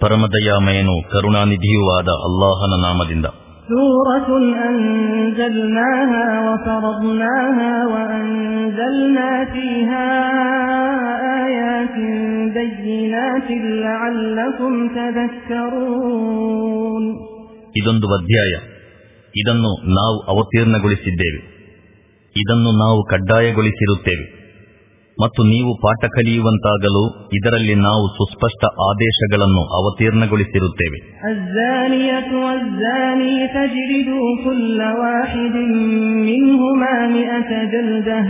ಪರಮದಯಾಮಯನು ಕರುಣಾನಿಧಿಯೂ ಆದ ಅಲ್ಲಾಹನ ನಾಮದಿಂದ سورة أنزلناها وفرضناها وأنزلنا فيها آيات بينات لعلكم تذكرون ಇದೊಂದು ಅಧ್ಯಾಯ ಇದನ್ನು ನಾವು ಅವತೀರ್ಣಗೊಳಿಸಿದ್ದೇವೆ ಇದನ್ನು ನಾವು ಕಡ್ಡಾಯಗೊಳಿಸಿರುತ್ತೇವೆ ಮತ್ತು ನೀವು ಪಾಠ ಕಲಿಯುವಂತಾಗಲು ಇದರಲ್ಲಿ ನಾವು ಸುಸ್ಪಷ್ಟ ಆದೇಶಗಳನ್ನು ಅವತೀರ್ಣಗೊಳಿಸಿರುತ್ತೇವೆ الزانية والزاني فاجلدوا كل واحد منهما مئة جلدة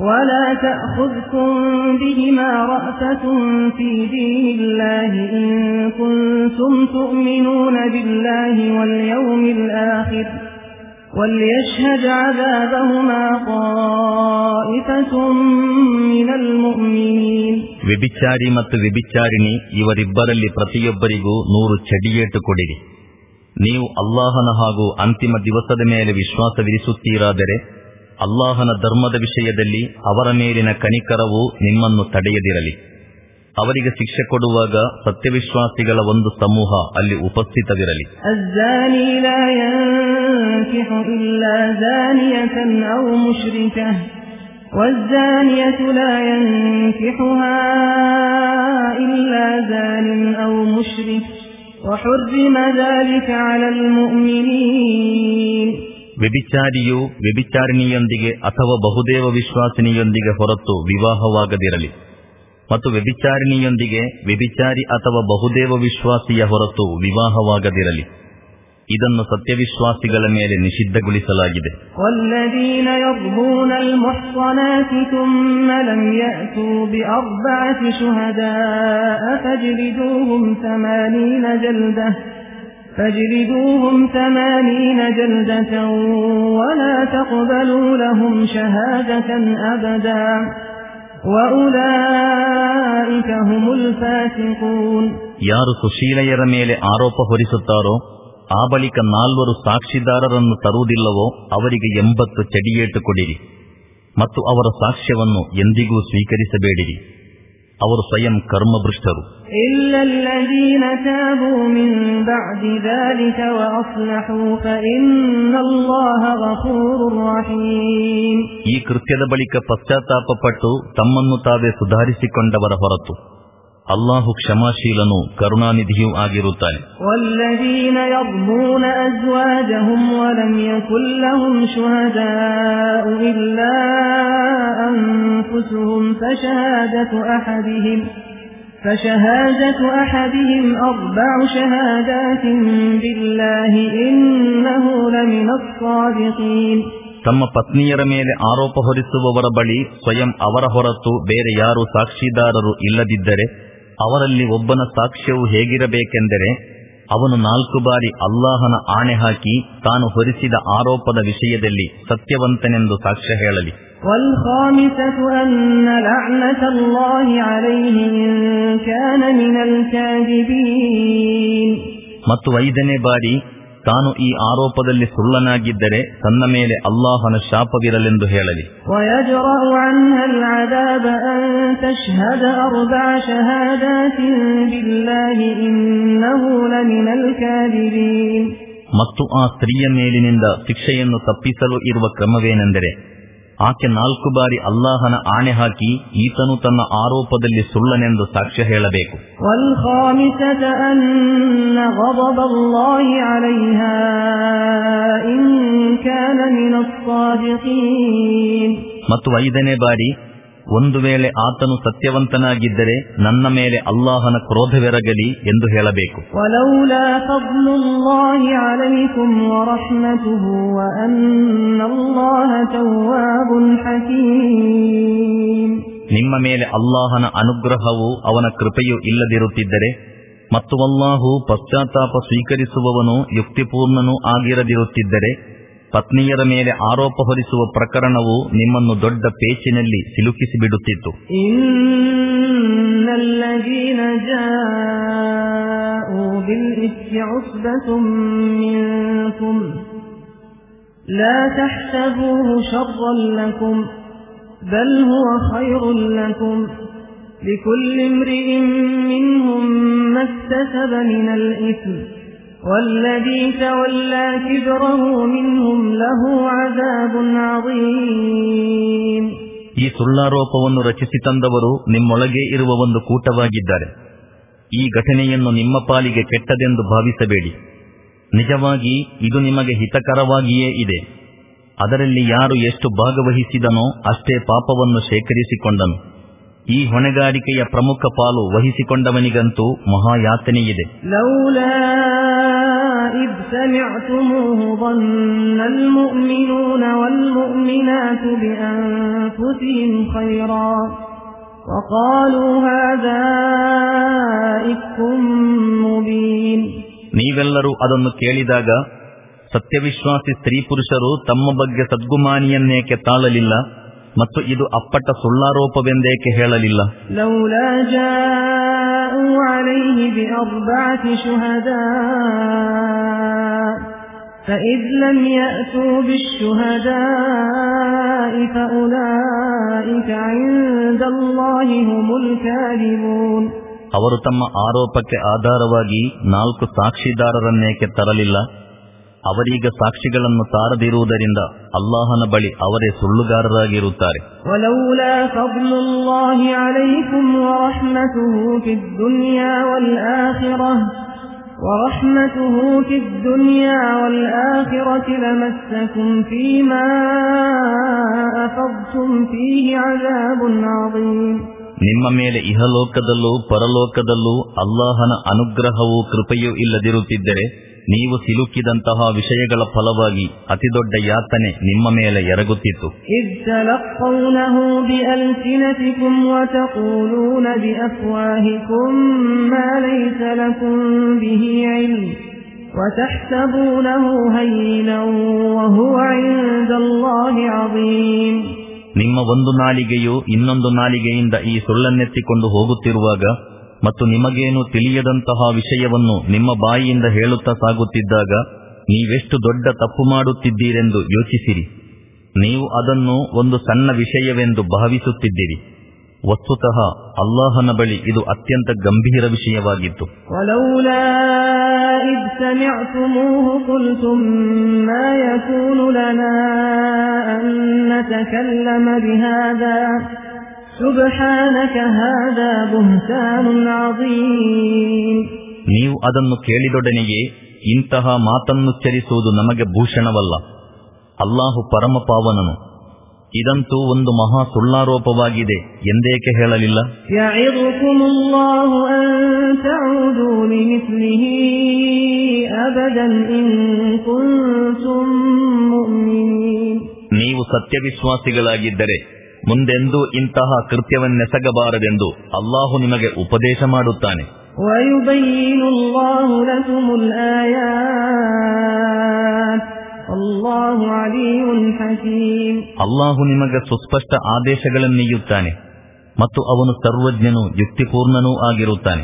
ولا تأخذكم بهما رأفة في دين الله إن كنتم تؤمنون بالله واليوم الآخر وليشهد عذابهما طائفة من المؤمنين ವ್ಯಭಿಚಾರಿ ಮತ್ತು ವ್ಯಭಿಚಾರಿಣಿ ಇವರಿಬ್ಬರಲ್ಲಿ ಪ್ರತಿಯೊಬ್ಬರಿಗೂ ನೂರು ಚಡಿಯೇಟು ಕೊಡಿರಿ ನೀವು ಅಲ್ಲಾಹನ ಹಾಗೂ ಅಂತಿಮ ದಿವಸದ ಮೇಲೆ ವಿಶ್ವಾಸವಿರಿಸುತ್ತೀರಾದರೆ ಅಲ್ಲಾಹನ ಧರ್ಮದ ವಿಷಯದಲ್ಲಿ ಅವರ ಮೇಲಿನ ಕನಿಕರವು ನಿಮ್ಮನ್ನು ತಡೆಯದಿರಲಿ ಅವರಿಗೆ ಶಿಕ್ಷೆ ಕೊಡುವಾಗ ಸತ್ಯವಿಶ್ವಾಸಿಗಳ ಒಂದು ಸಮೂಹ ಅಲ್ಲಿ ಉಪಸ್ಥಿತವಿರಲಿ الزاني لا ينكح إلا زانية أو مشركة والزانية لا ينكحها إلا زان أو مشرك وحرم ذلك على المؤمنين ವ್ಯಭಿಚಾರಿಯು ವ್ಯಭಿಚಾರಿಣಿಯೊಂದಿಗೆ ಅಥವಾ ಬಹುದೇವ ವಿಶ್ವಾಸಿನಿಯೊಂದಿಗೆ ಹೊರತು ವಿವಾಹವಾಗದಿರಲಿ ಮತ್ತು ವ್ಯಭಿಚಾರಿಣಿಯೊಂದಿಗೆ ವ್ಯಭಿಚಾರಿ ಅಥವಾ ಬಹುದೇವ ವಿಶ್ವಾಸಿಯ ಹೊರತು ವಿವಾಹವಾಗದಿರಲಿ ಇದನ್ನು ಸತ್ಯವಿಶ್ವಾಸಿಗಳ ಮೇಲೆ ನಿಷಿದ್ಧಗೊಳಿಸಲಾಗಿದೆ والذين يرضون المحصنات ثم لم يأتوا بأربعة شهداء فاجلدوهم ثمانين جلدة فاجلدوهم ثمانين جلدة ولا تقبلوا لهم شهادة أبدا وأولئك هم الفاسقون ಯಾರು ಸುಶೀಲೆಯರ ಮೇಲೆ ಆರೋಪ ಹೊರಿಸುತ್ತಾರೋ ಆ ಬಳಿಕ ನಾಲ್ವರು ಸಾಕ್ಷಿದಾರರನ್ನು ತರುವುದಿಲ್ಲವೋ ಅವರಿಗೆ ಎಂಬತ್ತು ಚಡಿಯೇಟು ಕೊಡಿರಿ ಮತ್ತು ಅವರ ಸಾಕ್ಷ್ಯವನ್ನು ಎಂದಿಗೂ ಸ್ವೀಕರಿಸಬೇಡಿರಿ. ಅವರು ಸ್ವಯಂ ಕರ್ಮಭೃಷ್ಟರು ಈ ಕೃತ್ಯದ ಬಳಿಕ ಪಶ್ಚಾತ್ತಾಪಪಟ್ಟು ತಮ್ಮನ್ನು ತಾವೇ ಸುಧಾರಿಸಿಕೊಂಡವರ ಹೊರತು. ಅಲ್ಲಾಹು ಕ್ಷಮಾಶೀಲನು ಕರುಣಾನಿಧಿಯೂ ಆಗಿರುತ್ತಾನೆ والذين يرضون أزواجهم ولم يكن لهم شهداء إلا أنفسهم فشهادة أحدهم فشهادة أحدهم أربع شهادات بالله إنه لمن الصادقين ತಮ್ಮ ಪತ್ನಿಯರ ಮೇಲೆ ಆರೋಪ ಹೊರಿಸುವವರ ಬಳಿ ಸ್ವಯಂ ಅವರ ಹೊರತು ಬೇರೆ ಯಾರು ಸಾಕ್ಷಿದಾರರು ಇಲ್ಲದಿದ್ದರೆ ಅವರಲ್ಲಿ ಒಬ್ಬನ ಸಾಕ್ಷ್ಯವು ಹೇಗಿರಬೇಕೆಂದರೆ ಅವನು ನಾಲ್ಕು ಬಾರಿ ಅಲ್ಲಾಹನ ಆಣೆ ಹಾಕಿ ತಾನು ಹೊರಿಸಿದ ಆರೋಪದ ವಿಷಯದಲ್ಲಿ ಸತ್ಯವಂತನೆಂದು ಸಾಕ್ಷ್ಯ ಹೇಳಲಿ. ಮತ್ತು ಐದನೇ ಬಾರಿ ತಾನು ಈ ಆರೋಪದಲ್ಲಿ ಸುಳ್ಳನಾಗಿದ್ದರೆ ತನ್ನ ಮೇಲೆ ಅಲ್ಲಾಹನ ಶಾಪವಿರಲೆಂದು ಹೇಳಲಿ. ಮತ್ತು ಆ ಸ್ತ್ರೀಯ ಮೇಲಿನಿಂದ ಶಿಕ್ಷೆಯನ್ನು ತಪ್ಪಿಸಲು ಇರುವ ಕ್ರಮವೇನೆಂದರೆ ಆಕೆ ನಾಲ್ಕು ಬಾರಿ ಅಲ್ಲಾಹನ ಆಣೆ ಹಾಕಿ ಈತನು ತನ್ನ ಆರೋಪದಲ್ಲಿ ಸುಳ್ಳನೆಂದು ಸಾಕ್ಷ್ಯ ಹೇಳಬೇಕು. ಮತ್ತು ಐದನೇ ಬಾರಿ ಒಂದು ವೇಳೆ ಆತನು ಸತ್ಯವಂತನಾಗಿದ್ದರೆ ನನ್ನ ಮೇಲೆ ಅಲ್ಲಾಹನ ಕ್ರೋಧವೆರಗಲಿ ಎಂದು ಹೇಳಬೇಕು. ನಿಮ್ಮ ಮೇಲೆ ಅಲ್ಲಾಹನ ಅನುಗ್ರಹವು ಅವನ ಕೃಪೆಯೂ ಇಲ್ಲದಿರುತ್ತಿದ್ದರೆ ಮತ್ತು ಅಲ್ಲಾಹು ಪಶ್ಚಾತ್ತಾಪ ಸ್ವೀಕರಿಸುವವನು ಯುಕ್ತಿಪೂರ್ಣನೂ ಆಗಿರದಿರುತ್ತಿದ್ದರೆ ಪತ್ನಿಯರ ಮೇಲೆ ಆರೋಪ ಹೊರಿಸುವ ಪ್ರಕರಣವು ನಿಮ್ಮನ್ನು ದೊಡ್ಡ ಪೇಚಿನಲ್ಲಿ ಸಿಲುಕಿಸಿಬಿಡುತ್ತಿತ್ತು إن الذين جاءوا بالإفك عصبة منكم لا تحسبوه شرا لكم بل هو خير لكم لكل امرئ منهم ما اكتسب من الإثم والذي تولى كبره منهم له عذاب عظيم ಈ ಸುಳ್ಳಾರೋಪವನ್ನು ರಚಿಸಿ ತಂದವರು ನಿಮ್ಮೊಳಗೆ ಇರುವ ಒಂದು ಕೂಟವಾಗಿದ್ದಾರೆ ಈ ಘಟನೆಯನ್ನು ನಿಮ್ಮ ಪಾಲಿಗೆ ಕೆಟ್ಟದೆಂದು ಭಾವಿಸಬೇಡಿ ನಿಜವಾಗಿ ಇದು ನಿಮಗೆ ಹಿತಕರವಾಗಿಯೇ ಇದೆ ಅದರಲ್ಲಿ ಯಾರು ಎಷ್ಟು ಭಾಗವಹಿಸಿದನೋ ಅಷ್ಟೇ ಪಾಪವನ್ನು ಶೇಖರಿಸಿಕೊಂಡನು ಈ ಹೊಣೆಗಾರಿಕೆಯ ಪ್ರಮುಖ ಪಾಲು ವಹಿಸಿಕೊಂಡವನಿಗಂತೂ ಮಹಾಯಾತನೆಯಿದೆ لولا إذ سمعتموه ظن المؤمنون والمؤمنات بأنفسهم خيرا وقالوا هذا إفك مبين ನೀವೆಲ್ಲರೂ ಅದನ್ನು ಕೇಳಿದಾಗ ಸತ್ಯವಿಶ್ವಾಸಿ ಸ್ತ್ರೀ ಪುರುಷರು ತಮ್ಮ ಬಗ್ಗೆ ಸದ್ಗುಮಾನಿಯನ್ನೇಕೆ ತಾಳಲಿಲ್ಲ ಮತ್ತು ಇದು ಅಪ್ಪಟ ಸುಳ್ಳಾರೋಪವೆಂದೇಕೆ ಹೇಳಲಿಲ್ಲ لولا جاءوا عليه بأربعة شهداء فإذ لم يأتوا بالشهداء فأولئك عند الله هم الكاذبون ಅವರು ತಮ್ಮ ಆರೋಪಕ್ಕೆ ಆಧಾರವಾಗಿ ನಾಲ್ಕು ಸಾಕ್ಷಿದಾರರನ್ನೇಕೆ ತರಲಿಲ್ಲ ಅವರೀಗ ಸಾಕ್ಷಿಗಳನ್ನು ತಾರದಿರುವುದರಿಂದ ಅಲ್ಲಾಹನ ಬಳಿ ಅವರೇ ಸುಳ್ಳುಗಾರರಾಗಿರುತ್ತಾರೆ ولولا فضل الله عليكم ورحمته في الدنيا والآخرة ورحمته في الدنيا والآخرة لمسكم فيما أفضتم فيه عذاب عظيم ನಿಮ್ಮ ಮೇಲೆ ಇಹಲೋಕದಲ್ಲೂ ಪರಲೋಕದಲ್ಲೂ ಅಲ್ಲಾಹನ ಅನುಗ್ರಹವೂ ಕೃಪೆಯೂ ಇಲ್ಲದಿರುತ್ತಿದ್ದರೆ ನೀವು ಸಿಲುಕಿದಂತಹ ವಿಷಯಗಳ ಫಲವಾಗಿ ಅತಿದೊಡ್ಡ ಯಾತನೆ ನಿಮ್ಮ ಮೇಲೆ ಎರಗುತ್ತಿತ್ತು. ನಿಮ್ಮ ಒಂದು ನಾಲಿಗೆಯು ಇನ್ನೊಂದು ನಾಲಿಗೆಯಿಂದ ಈ ಸುಳ್ಳನ್ನೆತ್ತಿಕೊಂಡು ಹೋಗುತ್ತಿರುವಾಗ ಮತ್ತು ನಿಮಗೇನು ತಿಳಿಯದಂತಹ ವಿಷಯವನ್ನು ನಿಮ್ಮ ಬಾಯಿಯಿಂದ ಹೇಳುತ್ತಾ ಸಾಗುತ್ತಿದ್ದಾಗ ನೀವೆಷ್ಟು ದೊಡ್ಡ ತಪ್ಪು ಮಾಡುತ್ತಿದ್ದೀರೆಂದು ಯೋಚಿಸಿರಿ ನೀವು ಅದನ್ನು ಒಂದು ಸಣ್ಣ ವಿಷಯವೆಂದು ಭಾವಿಸುತ್ತಿದ್ದೀರಿ ವಸ್ತುತಃ ಅಲ್ಲಾಹನ ಬಳಿ ಇದು ಅತ್ಯಂತ ಗಂಭೀರ ವಿಷಯವಾಗಿತ್ತು ولولا إذ سمعتموه قلتم ما يكون لنا أن نتكلم بهذا ನೀವು ಅದನ್ನು ಕೇಳಿದೊಡನೆಯೇ ಇಂತಹ ಮಾತನ್ನುಚ್ಚರಿಸುವುದು ನಮಗೆ ಭೂಷಣವಲ್ಲ. ಅಲ್ಲಾಹು ಪರಮ ಪಾವನನು ಇದಂತೂ ಒಂದು ಮಹಾ ಸುಳ್ಳಾರೋಪವಾಗಿದೆ ಎಂದೇಕೆ ಹೇಳಲಿಲ್ಲ? ನೀವು ಸತ್ಯವಿಶ್ವಾಸಿಗಳಾಗಿದ್ದರೆ ಮುಂದೆಂದೂ ಇಂತಹ ಕೃತ್ಯವನ್ನೆಸಗಬಾರದೆಂದು ಅಲ್ಲಾಹು ನಿಮಗೆ ಉಪದೇಶ ಮಾಡುತ್ತಾನೆ. ಅಲ್ಲಾಹು ನಿಮಗೆ ಸುಸ್ಪಷ್ಟ ಆದೇಶಗಳನ್ನೆಯ್ಯುತ್ತಾನೆ ಮತ್ತು ಅವನು ಸರ್ವಜ್ಞನು ಯುಕ್ತಿಪೂರ್ಣನೂ ಆಗಿರುತ್ತಾನೆ.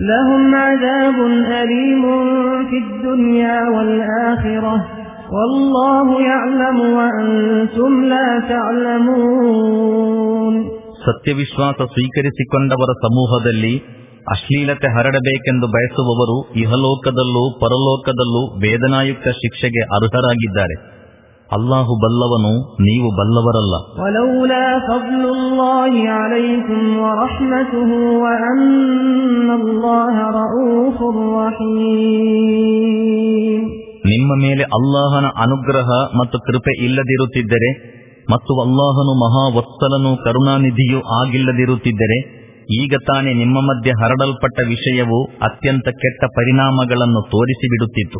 لهم عذاب أليم لهم عذاب أليم في الدنيا والآخرة والله يعلم وأنتم لا تعلمون ಸತ್ಯವಿಶ್ವಾಸ ಸ್ವೀಕರಿಸಿಕೊಂಡವರ ಸಮೂಹದಲ್ಲಿ ಅಶ್ಲೀಲತೆ ಹರಡಬೇಕೆಂದು ಬಯಸುವವರು ಇಹಲೋಕದಲ್ಲೂ ಪರಲೋಕದಲ್ಲೂ ವೇದನಾಯುಕ್ತ ಶಿಕ್ಷೆಗೆ ಅರ್ಹರಾಗಿದ್ದಾರೆ ಅಲ್ಲಾಹು ಬಲ್ಲವನು ನೀವು ಬಲ್ಲವರಲ್ಲ. ನಿಮ್ಮ ಮೇಲೆ ಅಲ್ಲಾಹನ ಅನುಗ್ರಹ ಮತ್ತು ಕೃಪೆ ಇಲ್ಲದಿರುತ್ತಿದ್ದರೆ ಮತ್ತು ಅಲ್ಲಾಹನು ಮಹಾ ವತ್ಸಲನು ಕರುಣಾನಿಧಿಯೂ ಆಗಿಲ್ಲದಿರುತ್ತಿದ್ದರೆ ಈಗ ತಾನೇ ನಿಮ್ಮ ಮಧ್ಯೆ ಹರಡಲ್ಪಟ್ಟ ವಿಷಯವು ಅತ್ಯಂತ ಕೆಟ್ಟ ಪರಿಣಾಮಗಳನ್ನು ತೋರಿಸಿಬಿಡುತ್ತಿತ್ತು.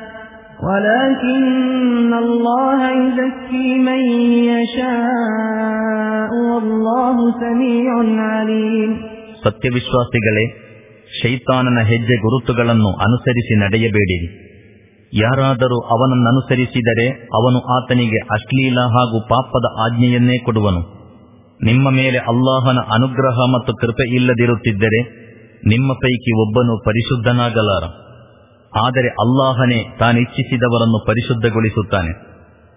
ولكن الله يزكي من يشاء والله سميع عليم ಸತ್ಯವಿಶ್ವಾಸಿಗಳೇ ಶೈತಾನನ ಹೆಜ್ಜೆ ಗುರುತುಗಳನ್ನು ಅನುಸರಿಸಿ ನಡೆಯಬೇಡಿರಿ ಯಾರಾದರೂ ಅವನನ್ನನುಸರಿಸಿದರೆ ಅವನು ಆತನಿಗೆ ಅಶ್ಲೀಲ ಹಾಗೂ ಪಾಪದ ಆಜ್ಞೆಯನ್ನೇ ಕೊಡುವನು ನಿಮ್ಮ ಮೇಲೆ ಅಲ್ಲಾಹನ ಅನುಗ್ರಹ ಮತ್ತು ಕೃಪೆ ಇಲ್ಲದಿರುತ್ತಿದ್ದರೆ ನಿಮ್ಮ ಪೈಕಿ ಒಬ್ಬನು ಪರಿಶುದ್ಧನಾಗಲಾರ ಆದರೆ ಅಲ್ಲಾಹನೇ ತಾನಿಚ್ಛಿಸಿದವರನ್ನು ಪರಿಶುದ್ಧಗೊಳಿಸುತ್ತಾನೆ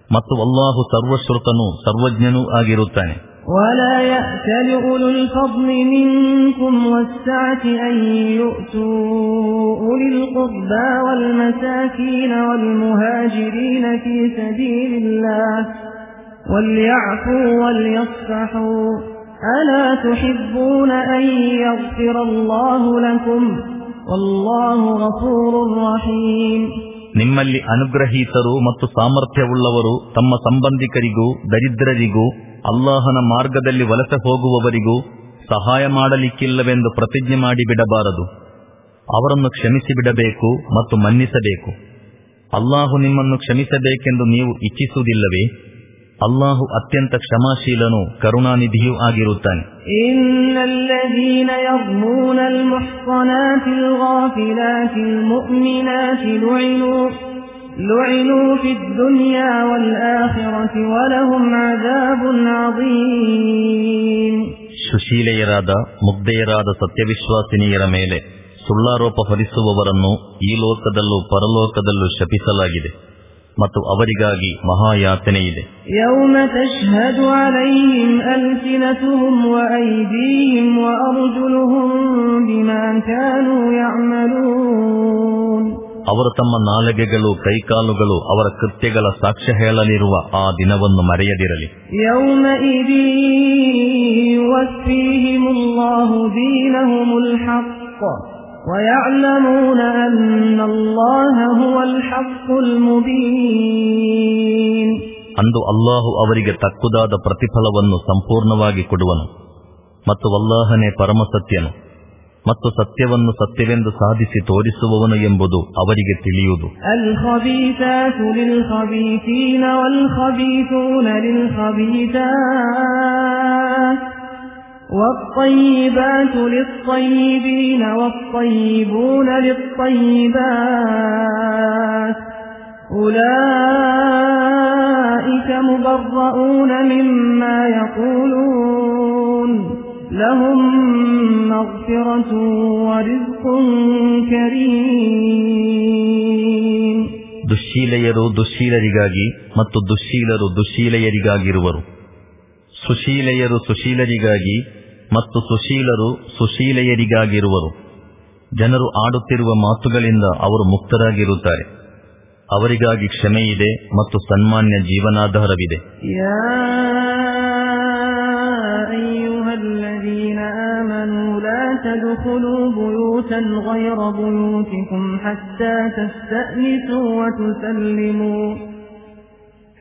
ಮತ್ತು ಅಲ್ಲಾಹು ಸರ್ವಶ್ರುತನೂ ಸರ್ವಜ್ಞನೂ ಆಗಿರುತ್ತಾನೆ ولا يأت لأولو الفضل منكم والسعة أن يؤتوا أولي القربى والمساكين والمهاجرين في سبيل الله وليعفوا وليصفحوا ألا تحبون أن يغفر الله لكم والله غفور رحيم ನಿಮ್ಮಲ್ಲಿ ಅನುಗ್ರಹೀತರು ಮತ್ತು ಸಾಮರ್ಥ್ಯವುಳ್ಳವರು ತಮ್ಮ ಸಂಬಂಧಿಕರಿಗೂ, ದರಿದ್ರರಿಗೂ, ಅಲ್ಲಾಹನ ಮಾರ್ಗದಲ್ಲಿ ವಲಸೆ ಹೋಗುವವರಿಗೂ ಸಹಾಯ ಮಾಡಲಿಕ್ಕಿಲ್ಲವೆಂದು ಪ್ರತಿಜ್ಞೆ ಮಾಡಿಬಿಡಬಾರದು ಅವರನ್ನು ಕ್ಷಮಿಸಿಬಿಡಬೇಕು ಮತ್ತು ಮನ್ನಿಸಬೇಕು. ಅಲ್ಲಾಹು ನಿಮ್ಮನ್ನು ಕ್ಷಮಿಸಬೇಕೆಂದು ನೀವು ಇಚ್ಛಿಸುವುದಿಲ್ಲವೇ? ಅಲ್ಲಾಹು ಅತ್ಯಂತ ಕ್ಷಮಾಶೀಲನು ಕರುಣಾನಿಧಿಯೂ ಆಗಿರುತ್ತಾನೆ إن الذين يرمون المحصنات الغافلات المؤمنات لعنوا لعنوا في الدنيا والآخرة ولهم عذاب عظيم ಸುಶೀಲೆಯರಾದ ಮುಗ್ಧೆಯರಾದ ಸತ್ಯವಿಶ್ವಾಸಿನಿಯರ ಮೇಲೆ ಸುಳ್ಳಾರೋಪ ಹೊರಿಸುವವರನ್ನು ಈ ಲೋಕದಲ್ಲೂ ಪರಲೋಕದಲ್ಲೂ ಶಪಿಸಲಾಗಿದೆ ಮತ್ತು ಅವರಿಗಾಗಿ ಮಹಾಯಾತನೆ ಇದೆ. ಅವರು ತಮ್ಮ ನಾಲಗೆಗಳು ಕೈಕಾಲುಗಳು ಅವರ ಕೃತ್ಯಗಳ ಸಾಕ್ಷ್ಯ ಹೇಳಲಿರುವ ಆ ದಿನವನ್ನು ಮರೆಯದಿರಲಿ. ಯೌನ ಯೌಮ ಇದಿ ವಸ್ಫೀಹಿಮುಲ್ಲಾಹು ದೀನಹುಮುಲ್ ಹಕ್ಕು ويعلمون أن الله هو الحق المبين ಅಂದು ಅಲ್ಲಾಹು ಅವರಿಗೆ ತಕ್ಕುದಾದ ಪ್ರತಿಫಲವನ್ನು ಸಂಪೂರ್ಣವಾಗಿ ಕೊಡುವನು ಮತ್ತು ಅಲ್ಲಾಹನೇ ಪರಮಸತ್ಯನು ಮತ್ತು ಸತ್ಯವನ್ನು ಸತ್ಯವೆಂದು ಸಾಧಿಸಿ ತೋರಿಸುವವನು ಎಂಬುದು ಅವರಿಗೆ ತಿಳಿಯುವುದು الخبيثات للخبيثين والخبيثون للخبيثات والطيبات للطيبين والطيبون للطيبات أولئك مبرؤون مما يقولون لهم مغفرة ورزق كريم ದುಶ್ಶೀಲೆಯರು ದುಶ್ಶೀಲರಿಗಾಗಿ ಮತ್ತು ದುಶ್ಶೀಲರು ದುಶ್ಶೀಲೆಯರಿಗಾಗಿರುವರು ಸುಶೀಲೆಯರು ಸುಶೀಲರಿಗಾಗಿ ಮತ್ತು ಸುಶೀಲರು ಸುಶೀಲೆಯರಿಗಾಗಿರುವರು. ಜನರು ಆಡುತ್ತಿರುವ ಮಾತುಗಳಿಂದ ಅವರು ಮುಕ್ತರಾಗಿರುತ್ತಾರೆ. ಅವರಿಗಾಗಿ ಕ್ಷಮೆಯಿದೆ ಮತ್ತು ಸನ್ಮಾನ್ಯ ಜೀವನಾಧಾರವಿದೆ.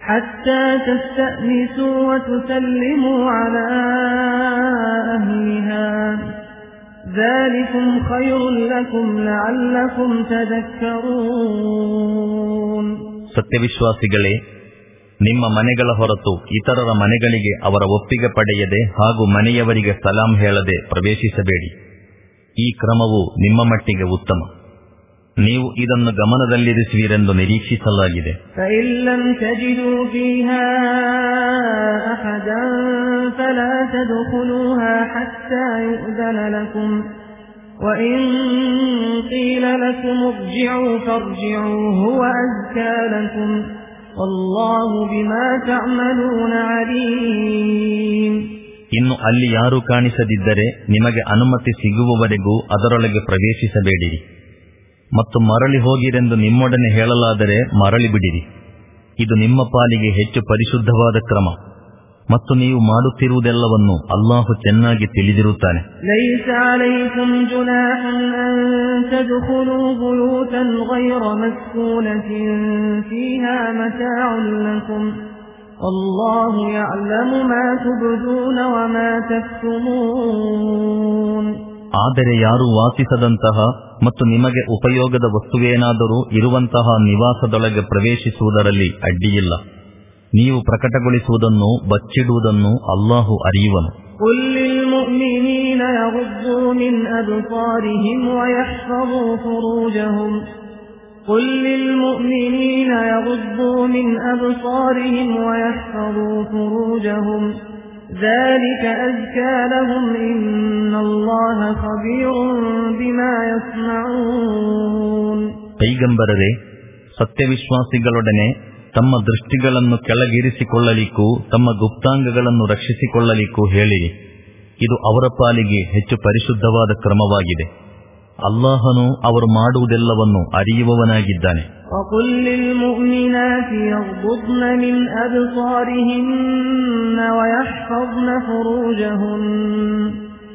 حتى تستأنسوا وتسلموا حتى تستأنسوا وتسلموا على أهلها ذلكم خير لكم لعلكم تذكرون ಸತ್ಯವಿಶ್ವಾಸಿಗಳೇ ನಿಮ್ಮ ಮನೆಗಳ ಹೊರತು ಇತರರ ಮನೆಗಳಿಗೆ ಅವರ ಒಪ್ಪಿಗೆ ಪಡೆಯದೆ ಹಾಗೂ ಮನೆಯವರಿಗೆ ಸಲಾಂ ಹೇಳದೆ ಪ್ರವೇಶಿಸಬೇಡಿ ಈ ಕ್ರಮವು ನಿಮ್ಮ ಮಟ್ಟಿಗೆ ಉತ್ತಮ ನೀವು ಇದನ್ನು ಗಮನದಲ್ಲಿರಿಸುವಿರೆಂದು ನಿರೀಕ್ಷಿಸಲಾಗಿದೆ. ಇನ್ನು ಅಲ್ಲಿ ಯಾರು ಕಾಣಿಸದಿದ್ದರೆ ನಿಮಗೆ ಅನುಮತಿ ಸಿಗುವವರೆಗೂ ಅದರೊಳಗೆ ಪ್ರವೇಶಿಸಬೇಡಿರಿ. ಮತ್ತು ಮರಳಿ ಹೋಗಿರೆಂದು ನಿಮ್ಮೊಡನೆ ಹೇಳಲಾದರೆ ಮರಳಿ ಬಿಡಿರಿ. ಇದು ನಿಮ್ಮ ಪಾಲಿಗೆ ಹೆಚ್ಚು ಪರಿಶುದ್ಧವಾದ ಕ್ರಮ. ಮತ್ತು ನೀವು ಮಾಡುತ್ತಿರುವುದೆಲ್ಲವನ್ನು ಅಲ್ಲಾಹು ಚೆನ್ನಾಗಿ ತಿಳಿದಿರುತ್ತಾನೆ. ليس عليكم جناح أن تدخلوا بيوتا غير مسكونة فيها متاع لكم والله يعلم ما تبدون وما تكتمون ಆದರೆ ಯಾರು ವಾಸಿಸದಂತಹ ಮತ್ತು ನಿಮಗೆ ಉಪಯೋಗದ ವಸ್ತುವೇನಾದರೂ ಇರುವಂತಹ ನಿವಾಸದೊಳಗೆ ಪ್ರವೇಶಿಸುವುದರಲ್ಲಿ ಅಡ್ಡಿಯಿಲ್ಲ ನೀವು ಪ್ರಕಟಗೊಳಿಸುವುದನ್ನು ಬಚ್ಚಿಡುವುದನ್ನು ಅಲ್ಲಾಹು ಅರಿಯುವನು قل للمؤمنين يغضوا من أبصارهم ويحفظوا فروجهم قل للمؤمنين يغضوا من أبصارهم ويحفظوا فروجهم ذلك أزكى لهم إن ಕೈಗಂಬರರೆ ಸತ್ಯವಿಶ್ವಾಸಿಗಳೊಡನೆ ತಮ್ಮ ದೃಷ್ಟಿಗಳನ್ನು ಕೆಳಗಿರಿಸಿಕೊಳ್ಳಲಿಕ್ಕೂ ತಮ್ಮ ಗುಪ್ತಾಂಗಗಳನ್ನು ರಕ್ಷಿಸಿಕೊಳ್ಳಲಿಕ್ಕೂ ಹೇಳಿ ಇದು ಅವರ ಪಾಲಿಗೆ ಹೆಚ್ಚು ಪರಿಶುದ್ಧವಾದ ಕ್ರಮವಾಗಿದೆ. ಅಲ್ಲಾಹನು ಅವರು ಮಾಡುವುದೆಲ್ಲವನ್ನು ಅರಿಯುವವನಾಗಿದ್ದಾನೆ.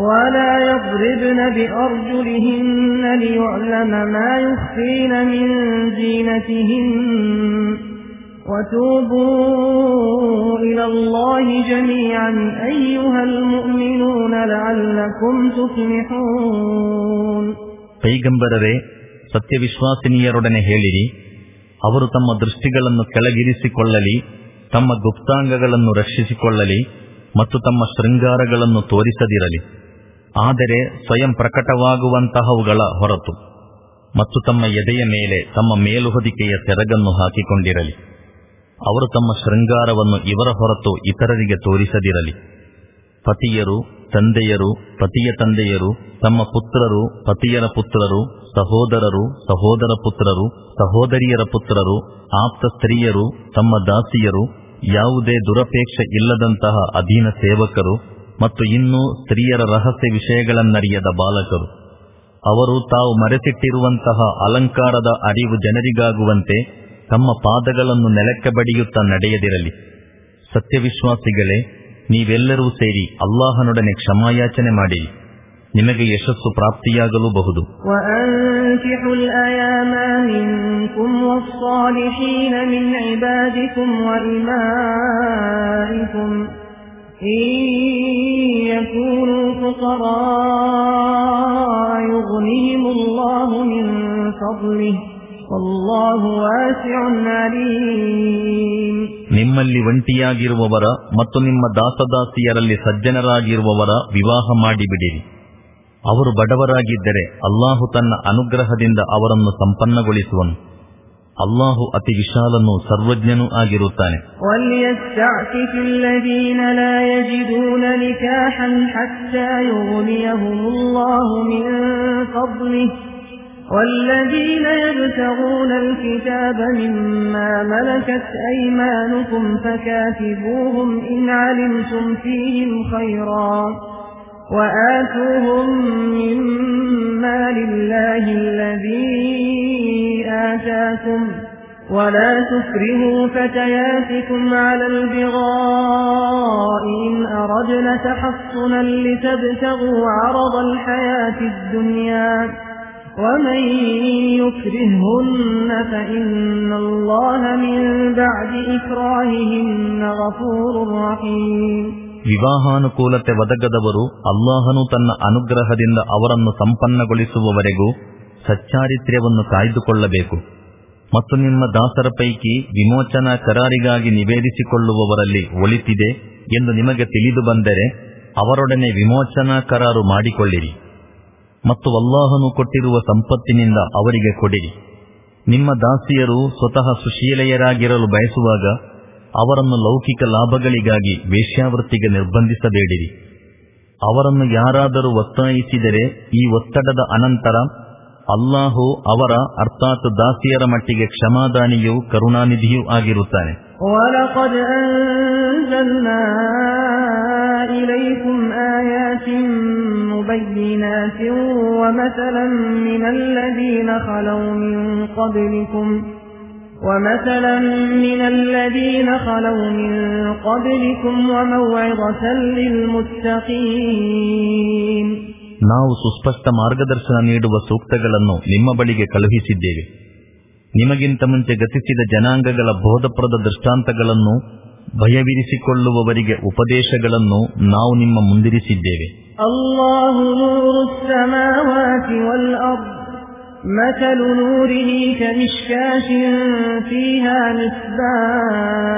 ولا يضربن بأرجلهن ليعلم ما يخفين من زينتهن وتوبوا إلى الله جميعا أيها المؤمنون لعلكم تفلحون ಪೈಗಂಬರರೇ ಸತ್ಯವಿಶ್ವಾಸಿನಿಯರೊಡನೆ ಹೇಳಿರಿ ಅವರು ತಮ್ಮ ದೃಷ್ಟಿಗಳನ್ನು ಕೆಳಗಿರಿಸಿಕೊಳ್ಳಲಿ ತಮ್ಮ ಗುಪ್ತಾಂಗಗಳನ್ನು ರಕ್ಷಿಸಿಕೊಳ್ಳಲಿ ಮತ್ತು ತಮ್ಮ ಶೃಂಗಾರಗಳನ್ನು ತೋರಿಸದಿರಲಿ ಆದರೆ ಸ್ವಯಂ ಪ್ರಕಟವಾಗುವಂತಹವುಗಳ ಹೊರತು ಮತ್ತು ತಮ್ಮ ಎದೆಯ ಮೇಲೆ, ತಮ್ಮ ಮೇಲುಹೊದಿಕೆಯ ಸೆರಗನ್ನು ಹಾಕಿಕೊಂಡಿರಲಿ. ಅವರು ತಮ್ಮ ಶೃಂಗಾರವನ್ನು ಇವರ ಹೊರತು ಇತರರಿಗೆ ತೋರಿಸದಿರಲಿ. ಪತಿಯರು, ತಂದೆಯರು, ಪತಿಯ ತಂದೆಯರು, ತಮ್ಮ ಪುತ್ರರು, ಪತಿಯರ ಪುತ್ರರು, ಸಹೋದರರು, ಸಹೋದರ ಪುತ್ರರು, ಸಹೋದರಿಯರ ಪುತ್ರರು, ಆಪ್ತ ಸ್ತ್ರೀಯರು, ತಮ್ಮ ದಾಸಿಯರು, ಯಾವುದೇ ದುರಪೇಕ್ಷೆ ಇಲ್ಲದಂತಹ ಅಧೀನ ಸೇವಕರು ಮತ್ತು ಇನ್ನೂ ಸ್ತ್ರೀಯರ ರಹಸ್ಯ ವಿಷಯಗಳನ್ನರಿಯದ ಬಾಲಕರು ಅವರು ತಾವು ಮರೆಸಿಟ್ಟಿರುವಂತಹ ಅಲಂಕಾರದ ಅರಿವು ಜನರಿಗಾಗುವಂತೆ ತಮ್ಮ ಪಾದಗಳನ್ನು ನೆಲಕ್ಕೆ ಬಡಿಯುತ್ತಾ ನಡೆಯದಿರಲಿ ಸತ್ಯವಿಶ್ವಾಸಿಗಳೇ ನೀವೆಲ್ಲರೂ ಸೇರಿ ಅಲ್ಲಾಹನೊಡನೆ ಕ್ಷಮಾಯಾಚನೆ ಮಾಡಿರಿ ನಿಮಗೆ ಯಶಸ್ಸು ಪ್ರಾಪ್ತಿಯಾಗಲೂಬಹುದು وأنكحوا الأيام منكم والصالحين من عبادكم وإمائكم إن يكونوا فقراء يغنيهم الله من فضله والله واسع عليم ನಿಮ್ಮಲ್ಲಿ ಒಂಟಿಯಾಗಿರುವವರ ಮತ್ತು ನಿಮ್ಮ ದಾಸದಾಸಿಯರಲ್ಲಿ ಸಜ್ಜನರಾಗಿರುವವರ ವಿವಾಹ ಮಾಡಿಬಿಡಿರಿ ಅವರು ಬಡವರಾಗಿದ್ದರೆ ಅಲ್ಲಾಹು ತನ್ನ ಅನುಗ್ರಹದಿಂದ ಅವರನ್ನು ಸಂಪನ್ನಗೊಳಿಸುವನು ಅಲ್ಲಾಹು ಅತಿ ವಿಶಾಲನೂ ಸರ್ವಜ್ಞನೂ ಆಗಿರುತ್ತಾನೆ وليستعفف الذين لا يجدون نكاحا حتى يغنيهم الله من فضله والذين يبتغون الكتاب مما ملكت أيمانكم فكاتبوهم إن علمتم فيهم خيرا وآتوهم مما لله الذي آتاكم ولا تكرهوا فتياتكم على البغاء إن أردنا تحصنا لتبتغوا عرض الحياة الدنيا ومن يكرههن فإن الله من بعد إكراههن غفور رحيم ವಿವಾಹಾನುಕೂಲತೆ ಒದಗದವರು ಅಲ್ಲಾಹನು ತನ್ನ ಅನುಗ್ರಹದಿಂದ ಅವರನ್ನು ಸಂಪನ್ನಗೊಳಿಸುವವರೆಗೂ ಸಚ್ಚಾರಿತ್ರ್ಯವನ್ನು ಕಾಯ್ದುಕೊಳ್ಳಬೇಕು. ಮತ್ತು ನಿಮ್ಮ ದಾಸರ ಪೈಕಿ ವಿಮೋಚನಾ ಕರಾರಿಗಾಗಿ ನಿವೇದಿಸಿಕೊಳ್ಳುವವರಲ್ಲಿ ಒಳಿತಿದೆ ಎಂದು ನಿಮಗೆ ತಿಳಿದು ಬಂದರೆ ಅವರೊಡನೆ ವಿಮೋಚನಾ ಕರಾರು ಮಾಡಿಕೊಳ್ಳಿರಿ. ಮತ್ತು ಅಲ್ಲಾಹನು ಕೊಟ್ಟಿರುವ ಸಂಪತ್ತಿನಿಂದ ಅವರಿಗೆ ಕೊಡಿರಿ. ನಿಮ್ಮ ದಾಸಿಯರು ಸ್ವತಃ ಸುಶೀಲೆಯರಾಗಿರಲು ಬಯಸುವಾಗ ಅವರನ್ನು ಲೌಕಿಕ ಲಾಭಗಳಿಗಾಗಿ ವೇಶ್ಯಾವೃತ್ತಿಗೆ ನಿರ್ಬಂಧಿಸಬೇಡಿರಿ ಅವರನ್ನು ಯಾರಾದರೂ ಒತ್ತಾಯಿಸಿದರೆ ಈ ಒತ್ತಡದ ಅನಂತರ ಅಲ್ಲಾಹು ಅವರ ಅರ್ಥಾತ್ ದಾಸಿಯರ ಮಟ್ಟಿಗೆ ಕ್ಷಮಾದಾನಿಯೂ ಕರುಣಾನಿಧಿಯೂ ಆಗಿರುತ್ತಾನೆ ولقد أنزلنا إليكم آيات مبينات ومثلا من الذين خلوا من قبلكم ومثلا من الذين خلوا من قبلكم وموعظة للمتقين ನಾವು ಸುಸ್ಪಷ್ಟ ಮಾರ್ಗದರ್ಶನ ನೀಡುವ ಸೂಕ್ತಗಳನ್ನು ನಿಮ್ಮ ಬಳಿಗೆ ಕಳುಹಿಸಿದ್ದೇವೆ ನಿಮಗಿಂತ ಮುಂಚೆ ಗತಿಸಿದ ಜನಾಂಗಗಳ ಬೋಧಪ್ರದ ದೃಷ್ಟಾಂತಗಳನ್ನು ಭಯವಿರಿಸಿಕೊಳ್ಳುವವರಿಗೆ ಉಪದೇಶಗಳನ್ನು ನಾವು ನಿಮ್ಮ ಮುಂದಿರಿಸಿದ್ದೇವೆ الله نور السماوات والأرض مثل نوره كمشكاة فيها مصباح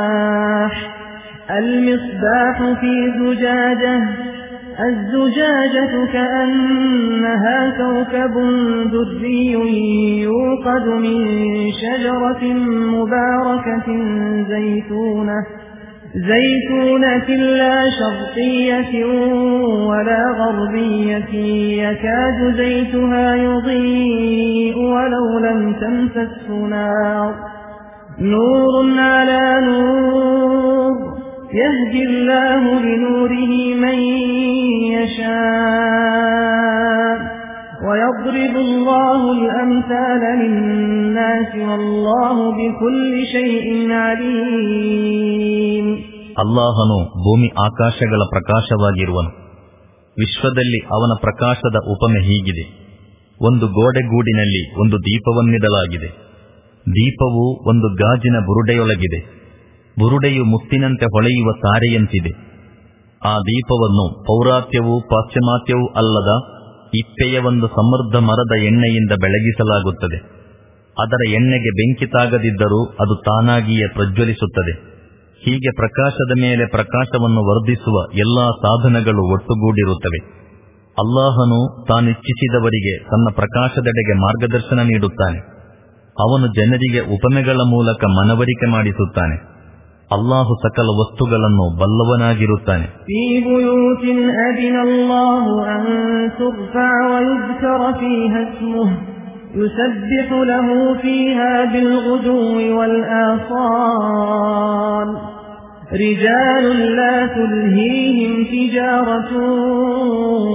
المصباح في زجاجة الزجاجة كأنها كوكب دري يوقد من شجرة مباركة زيتونة زيتونة لا شرقية ولا غربية يكاد زيتها يضيء ولو لم تمسسه نار. نور على نور يهدي الله لنوره من يشاء. ويضرب الله الأمثال للناس والله بكل شيء عليم ಅಲ್ಲಾಹನು ಭೂಮಿ ಆಕಾಶಗಳ ಪ್ರಕಾಶವಾಗಿರುವನು ವಿಶ್ವದಲ್ಲಿ ಅವನ ಪ್ರಕಾಶದ ಉಪಮೆ ಹೀಗಿದೆ ಒಂದು ಗೋಡೆಗೂಡಿನಲ್ಲಿ ಒಂದು ದೀಪವನ್ನಿಡಲಾಗಿದೆ ದೀಪವು ಒಂದು ಗಾಜಿನ ಬುರುಡೆಯೊಳಗಿದೆ ಬುರುಡೆಯು ಮುತ್ತಿನಂತೆ ಹೊಳೆಯುವ ತಾರೆಯಂತಿದೆ ಆ ದೀಪವನ್ನು ಪೌರಾತ್ಯವೂ ಪಾಶ್ಚಿಮಾತ್ಯವೂ ಅಲ್ಲದ ಇಪ್ಪೆಯ ಒಂದು ಸಮೃದ್ಧ ಮರದ ಎಣ್ಣೆಯಿಂದ ಬೆಳಗಿಸಲಾಗುತ್ತದೆ. ಅದರ ಎಣ್ಣೆಗೆ ಬೆಂಕಿ ತಾಗದಿದ್ದರೂ ಅದು ತಾನಾಗಿಯೇ ಪ್ರಜ್ವಲಿಸುತ್ತದೆ. ಹೀಗೆ ಪ್ರಕಾಶದ ಮೇಲೆ ಪ್ರಕಾಶವನ್ನು ವರ್ಧಿಸುವ ಎಲ್ಲಾ ಸಾಧನಗಳು ಒಟ್ಟುಗೂಡಿರುತ್ತವೆ. ಅಲ್ಲಾಹನು ತಾನಿಚ್ಛಿಸಿದವರಿಗೆ ತನ್ನ ಪ್ರಕಾಶದೆಡೆಗೆ ಮಾರ್ಗದರ್ಶನ ನೀಡುತ್ತಾನೆ. ಅವನು ಜನರಿಗೆ ಉಪಮೆಗಳ ಮೂಲಕ ಮನವರಿಕೆ ಮಾಡಿಸುತ್ತಾನೆ. ಅಲ್ಲಾಹು ಸಕಲ ವಸ್ತುಗಳನ್ನು ಬಲ್ಲವನಾಗಿರುತ್ತಾನೆ في بيوت أذن الله أن ترفع ويذكر فيها اسمه يسبح له فيها بالغدو والآصال رجال لا تلهيهم تجارة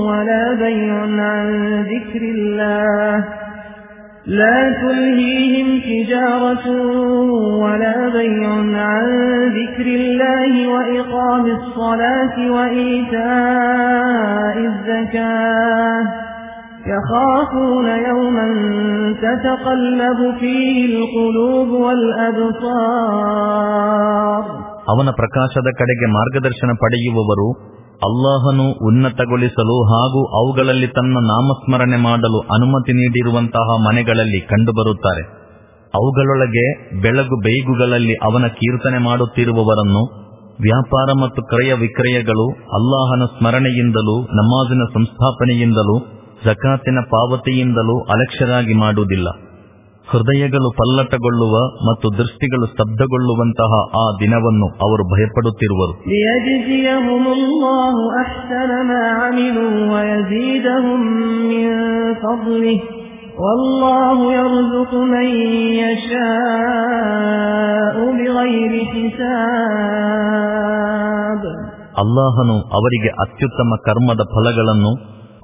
ولا بيع عن ذكر الله لا تلهيهم تجارة ولا بيع عن ذكر الله وإقام الصلاة وإيتاء الزكاة يخافون يوما تتقلب فيه القلوب والأبصار ಅವನ ಪ್ರಕಾಶದ ಕಡೆಗೆ ಮಾರ್ಗದರ್ಶನ ಪಡೆಯುವವರು ಅಲ್ಲಾಹನು ಉನ್ನತಗೊಳಿಸಲು ಹಾಗೂ ಅವುಗಳಲ್ಲಿ ತನ್ನ ನಾಮಸ್ಮರಣೆ ಮಾಡಲು ಅನುಮತಿ ನೀಡಿರುವಂತಹ ಮನೆಗಳಲ್ಲಿ ಕಂಡುಬರುತ್ತಾರೆ. ಅವುಗಳೊಳಗೆ ಬೆಳಗು ಬೇಗುಗಳಲ್ಲಿ ಅವನ ಕೀರ್ತನೆ ಮಾಡುತ್ತಿರುವವರನ್ನು ವ್ಯಾಪಾರ ಮತ್ತು ಕ್ರಯ ವಿಕ್ರಯಗಳು ಅಲ್ಲಾಹನ ಸ್ಮರಣೆಯಿಂದಲೂ ನಮಾಜಿನ ಸಂಸ್ಥಾಪನೆಯಿಂದಲೂ ಜಕಾತಿನ ಪಾವತಿಯಿಂದಲೂ ಅಲಕ್ಷರಾಗಿ ಮಾಡುವುದಿಲ್ಲ. ಹೃದಯಗಳು ಪಲ್ಲಟಗೊಳ್ಳುವ ಮತ್ತು ದೃಷ್ಟಿಗಳು ಸ್ತಬ್ಧಗೊಳ್ಳುವಂತಹ ಆ ದಿನವನ್ನು ಅವರು ಭಯಪಡುತ್ತಿರುವರು. ಅಲ್ಲಾಹನು ಅವರಿಗೆ ಅತ್ಯುತ್ತಮ ಕರ್ಮದ ಫಲಗಳನ್ನು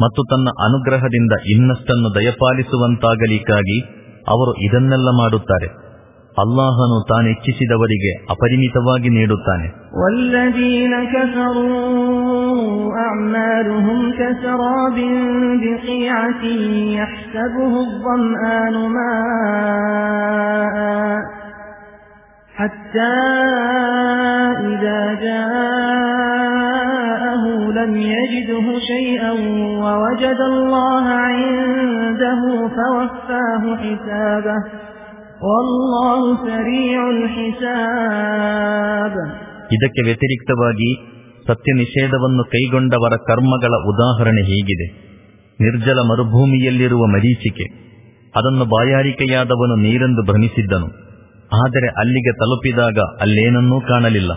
ಮತ್ತು ತನ್ನ ಅನುಗ್ರಹದಿಂದ ಇನ್ನಷ್ಟನ್ನು ದಯಪಾಲಿಸುವಂತಾಗಲಿಕ್ಕಾಗಿ ಅವರು ಇದನ್ನೆಲ್ಲ ಮಾಡುತ್ತಾರೆ ಅಲ್ಲಾಹನು ತಾನಿಚ್ಛಿಸಿದವರಿಗೆ ಅಪರಿಮಿತವಾಗಿ ನೀಡುತ್ತಾನೆ والذين كفروا أعمالهم كسراب بقيعة يحسبه الظمآن ماء حتى إذا جاءه لم يجده شيئا ووجد الله عنده فوفاه حسابه والله سريع الحساب ಇದಕ್ಕೆ ವ್ಯತಿರಿಕ್ತವಾಗಿ ಸತ್ಯ ನಿಷೇಧವನ್ನು ಕೈಗೊಂಡವರ ಕರ್ಮಗಳ ಉದಾಹರಣೆ ಹೀಗಿದೆ ನಿರ್ಜಲ ಮರುಭೂಮಿಯಲ್ಲಿರುವ ಮರೀಚಿಕೆ ಅದನ್ನು ಬಾಯಾರಿಕೆಯಾದವನು ನೀರೆಂದು ಭ್ರಮಿಸಿದ್ದನು ಆದರೆ ಅಲ್ಲಿಗೆ ತಲುಪಿದಾಗ ಅಲ್ಲೇನನ್ನೂ ಕಾಣಲಿಲ್ಲ.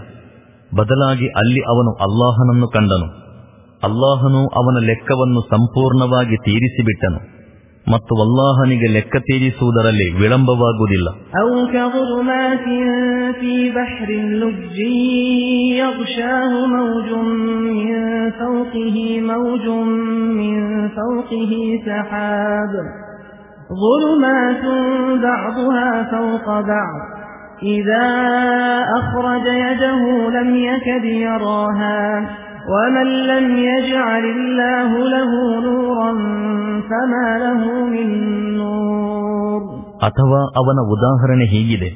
ಬದಲಾಗಿ ಅಲ್ಲಿ ಅವನು ಅಲ್ಲಾಹನನ್ನು ಕಂಡನು. ಅಲ್ಲಾಹನು ಅವನ ಲೆಕ್ಕವನ್ನು ಸಂಪೂರ್ಣವಾಗಿ ತೀರಿಸಿಬಿಟ್ಟನು. ಮತ್ತು ಅಲ್ಲಾಹನಿಗೆ ಲೆಕ್ಕ ತೀರಿಸುವುದರಲ್ಲಿ ವಿಳಂಬವಾಗುವುದಿಲ್ಲ. ظلمات بعضها فوق بعض إذا أخرج يده لم يكد يراها ومن لم يجعل الله له نورا فما له من نور ಅಥವಾ ಅವನ ಉದಾಹರಣೆ ಹೀಗಿದೆ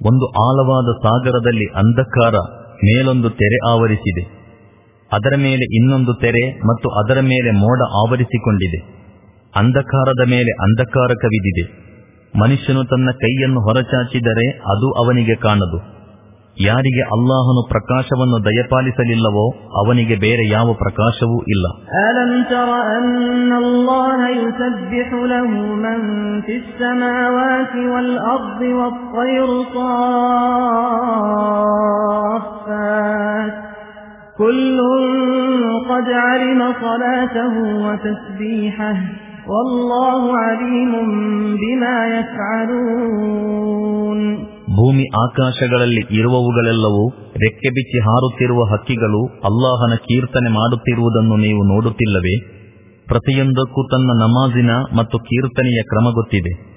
ಒಂದು ಆಳವಾದ ಸಾಗರದಲ್ಲಿ ಅಂಧಕಾರ ಮೇಲೊಂದು ತೆರೆ ಆವರಿಸಿದೆ ಅದರ ಮೇಲೆ ಇನ್ನೊಂದು ತೆರೆ ಮತ್ತು ಅದರ ಮೇಲೆ ಮೋಡ ಆವರಿಸಿಕೊಂಡಿದೆ ಅಂಧಕಾರದ ಮೇಲೆ ಅಂಧಕಾರ ಕವಿದಿದೆ ಮನುಷ್ಯನು ತನ್ನ ಕೈಯನ್ನು ಹೊರಚಾಚಿದರೆ ಅದು ಅವನಿಗೆ ಕಾಣದು ಯಾರಿಗೆ ಅಲ್ಲಾಹನು ಪ್ರಕಾಶವನ್ನು ದಯಪಾಲಿಸಲಿಲ್ಲವೋ ಅವನಿಗೆ ಬೇರೆ ಯಾವ ಪ್ರಕಾಶವೂ ಇಲ್ಲ ألم تر أن الله يسبح له من في السماوات والأرض والطير صافات كل قد علم صلاته وتسبيحه ಭೂಮಿ ಆಕಾಶಗಳಲ್ಲಿ ಇರುವವುಗಳೆಲ್ಲವೂ ರೆಕ್ಕೆ ಬಿಚ್ಚಿ ಹಾರುತ್ತಿರುವ ಹಕ್ಕಿಗಳು ಅಲ್ಲಾಹನ ಕೀರ್ತನೆ ಮಾಡುತ್ತಿರುವುದನ್ನು ನೀವು ನೋಡುತ್ತಿಲ್ಲವೇ? ಪ್ರತಿಯೊಂದಕ್ಕೂ ತನ್ನ ನಮಾಜಿನ ಮತ್ತು ಕೀರ್ತನೆಯ ಕ್ರಮ ಗೊತ್ತಿದೆ.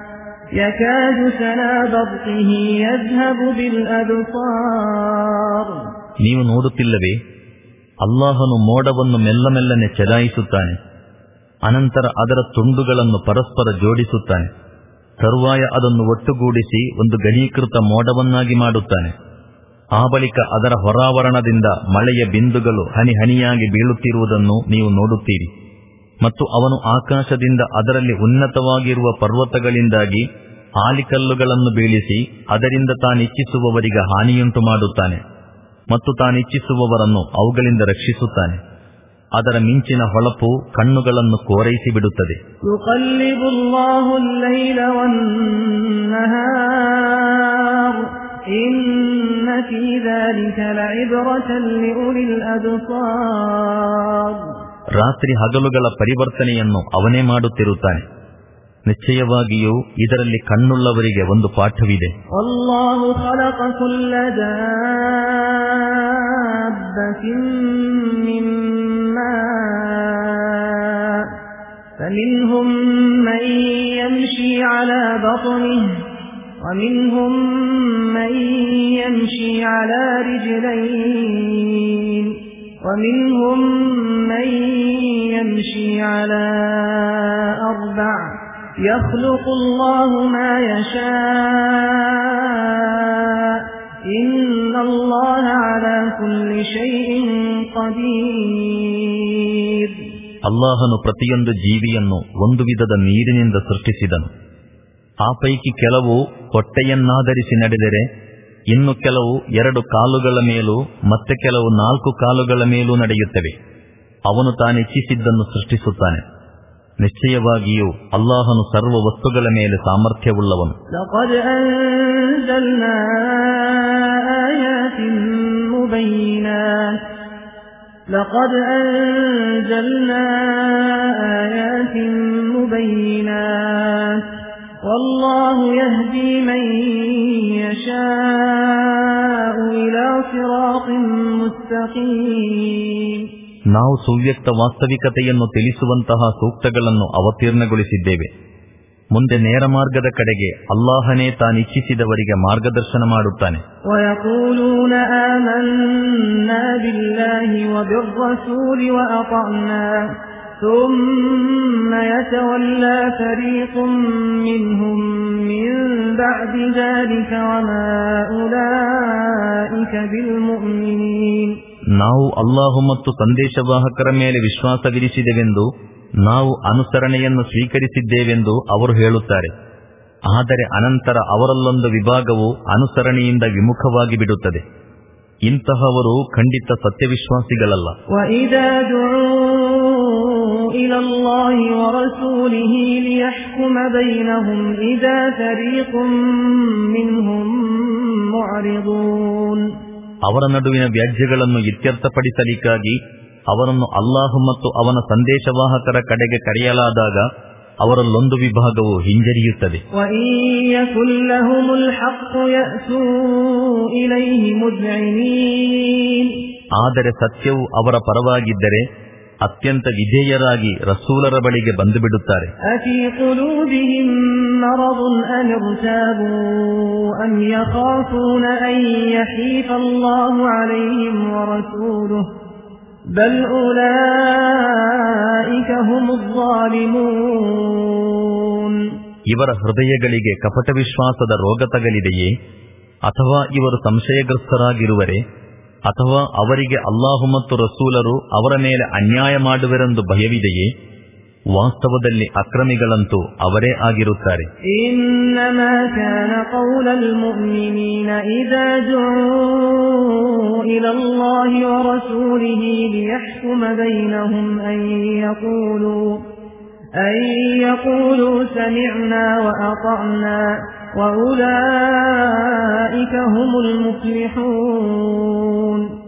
يكاد سنا برقه يذهب بالأبصار ನೀವು ನೋಡುತ್ತಿಲ್ಲವೇ ಅಲ್ಲಾಹನು ಮೋಡವನ್ನು ಮೆಲ್ಲ ಮೆಲ್ಲನೆ ಚಲಾಯಿಸುತ್ತಾನೆ ಅನಂತರ ಅದರ ತುಂಡುಗಳನ್ನು ಪರಸ್ಪರ ಜೋಡಿಸುತ್ತಾನೆ ತರುವಾಯ ಅದನ್ನು ಒಟ್ಟುಗೂಡಿಸಿ ಒಂದು ಘನೀಕೃತ ಮೋಡವನ್ನಾಗಿ ಮಾಡುತ್ತಾನೆ ಆ ಬಳಿಕ ಅದರ ಹೊರಾವರಣದಿಂದ ಮಳೆಯ ಬಿಂದುಗಳು ಹನಿ ಹನಿಯಾಗಿ ಬೀಳುತ್ತಿರುವುದನ್ನು ನೀವು ನೋಡುತ್ತೀರಿ ಮತ್ತು ಅವನು ಆಕಾಶದಿಂದ ಅದರಲ್ಲಿ ಉನ್ನತವಾಗಿರುವ ಪರ್ವತಗಳಿಂದಾಗಿ ಆಲಿಕಲ್ಲುಗಳನ್ನು ಬೀಳಿಸಿ ಅದರಿಂದ ತಾನಿಚ್ಛಿಸುವವರಿಗೆ ಹಾನಿಯುಂಟು ಮಾಡುತ್ತಾನೆ ಮತ್ತು ತಾನಿಚ್ಛಿಸುವವರನ್ನು ಅವುಗಳಿಂದ ರಕ್ಷಿಸುತ್ತಾನೆ. ಅದರ ಮಿಂಚಿನ ಹೊಳಪು ಕಣ್ಣುಗಳನ್ನು ಕೋರೈಸಿ ಬಿಡುತ್ತದೆ. ಇನ್ನ الله الليل والنهار إن في ذلك لعبرة لأولي الأبصار ರಾತ್ರಿ ಹಗಲುಗಳ ಪರಿವರ್ತನೆಯನ್ನು ಅವನೇ ಮಾಡುತ್ತಿರುತ್ತಾನೆ ನಿಶ್ಚಯವಾಗಿಯೂ ಇದರಲ್ಲಿ ಕಣ್ಣುಳ್ಳವರಿಗೆ ಒಂದು ಪಾಠವಿದೆ والله خلق كل دابة من ماء فمنهم من يمشي على بطنه ومنهم من يمشي على رجلين ومنهم من يمشي على أربع يخلق الله ما يشاء إن الله على كل شيء قدير ಅಲ್ಲಾಹನು ಪ್ರತಿಯೊಂದು ಜೀವಿಯನ್ನು ಒಂದು ವಿಧದ ನೀರಿನಿಂದ ಸೃಷ್ಟಿಸಿದನು ಆ ಪೈಕಿ ಕೆಲವು ಹೊಟ್ಟೆಯನ್ನಾಧರಿಸಿ ನಡೆದರೆ ಇನ್ನು ಕೆಲವು ಎರಡು ಕಾಲುಗಳ ಮೇಲೂ ಮತ್ತೆ ಕೆಲವು ನಾಲ್ಕು ಕಾಲುಗಳ ಮೇಲೂ ನಡೆಯುತ್ತವೆ ಅವನು ತಾನಿಚ್ಛಿಸಿದ್ದನ್ನು ಸೃಷ್ಟಿಸುತ್ತಾನೆ ನಿಶ್ಚಯವಾಗಿಯೂ ಅಲ್ಲಾಹನು ಸರ್ವ ವಸ್ತುಗಳ ಮೇಲೆ ಸಾಮರ್ಥ್ಯವುಳ್ಳವನು لقد أنزلنا آيات مبينات لقد أنزلنا آيات مبينات والله يهدي من يشاء إلى صراط مستقيم ನಾವು ಸುವ್ಯಕ್ತ ವಾಸ್ತವಿಕತೆಯನ್ನು ತಿಳಿಸುವಂತಹ ಸೂಕ್ತಗಳನ್ನು ಅವತೀರ್ಣಗೊಳಿಸಿದ್ದೇವೆ ಮುಂದೆ ನೇರ ಮಾರ್ಗದ ಕಡೆಗೆ ಅಲ್ಲಾಹನೇ ತಾನಿಚ್ಛಿಸಿದವರಿಗೆ ಮಾರ್ಗದರ್ಶನ ಮಾಡುತ್ತಾನೆ ويقولون آمنا بالله وبالرسول وأطعنا ثم يتولى فريق منهم من بعد ذلك وما أولئك بالمؤمنين ನಾವು ಅಲ್ಲಾಹು ಮತ್ತು ಸಂದೇಶವಾಹಕರ ಮೇಲೆ ವಿಶ್ವಾಸವಿರಿಸಿದೆವೆಂದು ನಾವು ಅನುಸರಣೆಯನ್ನು ಸ್ವೀಕರಿಸಿದ್ದೇವೆಂದು ಅವರು ಹೇಳುತ್ತಾರೆ ಆದರೆ ಅನಂತರ ಅವರಲ್ಲೊಂದು ವಿಭಾಗವು ಅನುಸರಣೆಯಿಂದ ವಿಮುಖವಾಗಿ ಬಿಡುತ್ತದೆ ಇಂತಹವರು ಖಂಡಿತ ಸತ್ಯವಿಶ್ವಾಸಿಗಳಲ್ಲ وإذا دعوا إلى الله ورسوله ليحكم بينهم إذا فريق منهم معرضون ಅವರ ನಡುವಿನ ವ್ಯಾಜ್ಯಗಳನ್ನು ಇತ್ಯರ್ಥಪಡಿಸಲಿಕ್ಕಾಗಿ ಅವರನ್ನು ಅಲ್ಲಾಹು ಮತ್ತು ಅವನ ಸಂದೇಶವಾಹಕರ ಕಡೆಗೆ ಕರೆಯಲಾದಾಗ ಅವರಲ್ಲೊಂದು ವಿಭಾಗವು ಹಿಂಜರಿಯುತ್ತದೆ وإن يكن لهم الحق يأتوا إليه مذعنين ಆದರೆ ಸತ್ಯವು ಅವರ ಪರವಾಗಿದ್ದರೆ ಅತ್ಯಂತ ವಿಧೇಯರಾಗಿ ರಸೂಲರ ಬಳಿಗೆ ಬಂದು ಬಿಡುತ್ತಾರೆ ಇವರ ಹೃದಯಗಳಿಗೆ ಕಪಟ ವಿಶ್ವಾಸದ ರೋಗ ತಗಲಿದೆಯೇ ಅಥವಾ ಇವರು ಸಂಶಯಗ್ರಸ್ತರಾಗಿರುವರೆ ಅಥವಾ ಅವರಿಗೆ ಅಲ್ಲಾಹು ಮತ್ತು ರಸೂಲರು ಅವರ ಮೇಲೆ ಅನ್ಯಾಯ ಮಾಡುವರೆಂದು ಭಯವಿದೆಯೇ? ವಾಸ್ತವದಲ್ಲಿ ಅಕ್ರಮಿಗಳಂತೂ ಅವರೇ ಆಗಿರುತ್ತಾರೆ.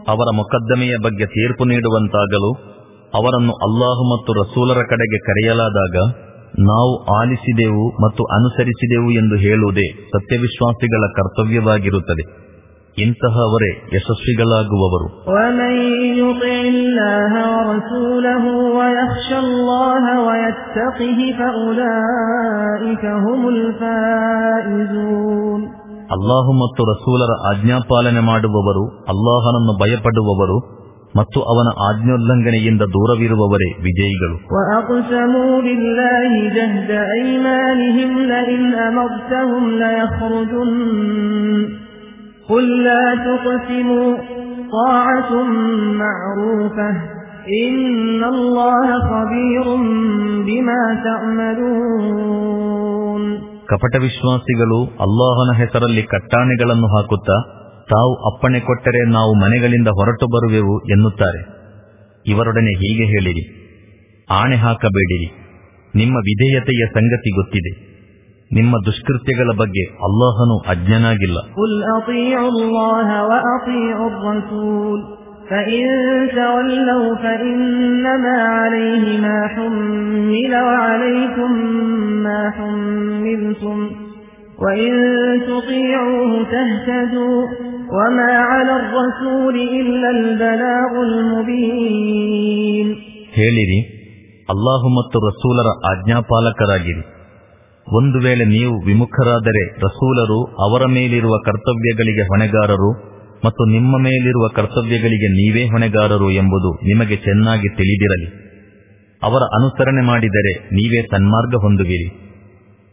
ಅವರ ಮೊಕದ್ದಮೆಯ ಬಗ್ಗೆ ತೀರ್ಪು ನೀಡುವಂತಾಗಲು ಅವರನ್ನು ಅಲ್ಲಾಹು ಮತ್ತು ರಸೂಲರ ಕಡೆಗೆ ಕರೆಯಲಾದಾಗ, ನಾವು ಆಲಿಸಿದೆವು ಮತ್ತು ಅನುಸರಿಸಿದೆವು ಎಂದು ಹೇಳುವುದೇ ಸತ್ಯವಿಶ್ವಾಸಿಗಳ ಕರ್ತವ್ಯವಾಗಿರುತ್ತದೆ. ಇಂತಹವರೇ ಯಶಸ್ವಿಗಳಾಗುವವರು. ಅಲ್ಲಾಹು ಮತ್ತು ರಸೂಲರ ಆಜ್ಞಾಪಾಲನೆ ಮಾಡುವವರು ಅಲ್ಲಾಹನನ್ನು ಭಯಪಡುವವರು ಮತ್ತು ಅವನ ಆಜ್ಞೋಲ್ಲಂಘನೆಯಿಂದ ದೂರವಿರುವವರೇ ವಿಜಯಿಗಳು. ಕಪಟ ವಿಶ್ವಾಸಿಗಳು ಅಲ್ಲಾಹನ ಹೆಸರಲ್ಲಿ ಕಟ್ಟಾಣೆಗಳನ್ನು ಹಾಕುತ್ತಾ, ತಾವು ಅಪ್ಪಣೆ ಕೊಟ್ಟರೆ ನಾವು ಮನೆಗಳಿಂದ ಹೊರಟು ಬರುವೆವು ಎನ್ನುತ್ತಾರೆ. ಇವರೊಡನೆ ಹೀಗೆ ಹೇಳಿರಿ. ಆಣೆ ಹಾಕಬೇಡಿರಿ. ನಿಮ್ಮ ವಿಧೇಯತೆಯ ಸಂಗತಿ ಗೊತ್ತಿದೆ. ನಿಮ್ಮ ದುಷ್ಕೃತ್ಯಗಳ ಬಗ್ಗೆ ಅಲ್ಲಾಹನು ಅಜ್ಞನಾಗಿಲ್ಲ. قل أطيعوا الله وأطيعوا الرسول فإن تولوا فإنما عليه ما حمل وعليكم ما حملتم وإن تطيعوه تهتدوا وما على الرسول إلا البلاغ المبين ಹೇಳಿರಿ ಅಲ್ಲಾಹು ಮತ್ತು ರಸೂಲರ ಆಜ್ಞಾಪಾಲಕರಾಗಿರಿ ಒಂದು ವೇಳೆ ನೀವು ವಿಮುಖರಾದರೆ ರಸೂಲರು ಅವರ ಮೇಲಿರುವ ಕರ್ತವ್ಯಗಳಿಗೆ ಹೊಣೆಗಾರರು ಮತ್ತು ನಿಮ್ಮ ಮೇಲಿರುವ ಕರ್ತವ್ಯಗಳಿಗೆ ನೀವೇ ಹೊಣೆಗಾರರು ಎಂಬುದು ನಿಮಗೆ ಚೆನ್ನಾಗಿ ತಿಳಿದಿರಲಿ ಅವರ ಅನುಸರಣೆ ಮಾಡಿದರೆ ನೀವೇ ಸನ್ಮಾರ್ಗ ಹೊಂದುವಿರಿ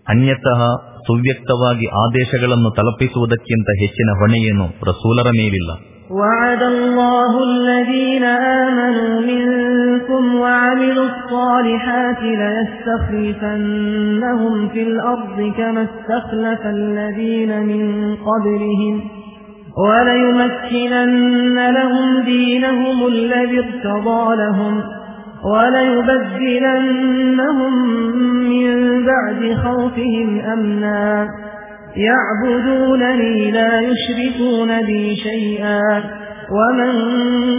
ಅನ್ಯತಃ ಸುವ್ಯಕ್ತವಾಗಿ ಆದೇಶಗಳನ್ನು ತಲುಪಿಸುವುದಕ್ಕಿಂತ ಹೆಚ್ಚಿನ ಹೊಣೆಯೇನು ರಸೂಲರ ಮೇಲಿಲ್ಲ وعد الله الذين آمنوا منكم وعملوا الصالحات ليستخلفنهم في الأرض كما استخلف الذين من قبلهم وليمكنن لهم دينهم الذي ارتضى لهم وليبدلنهم من بعد خوفهم أمنا يعبدونني لا يشركون بي شيئا ومن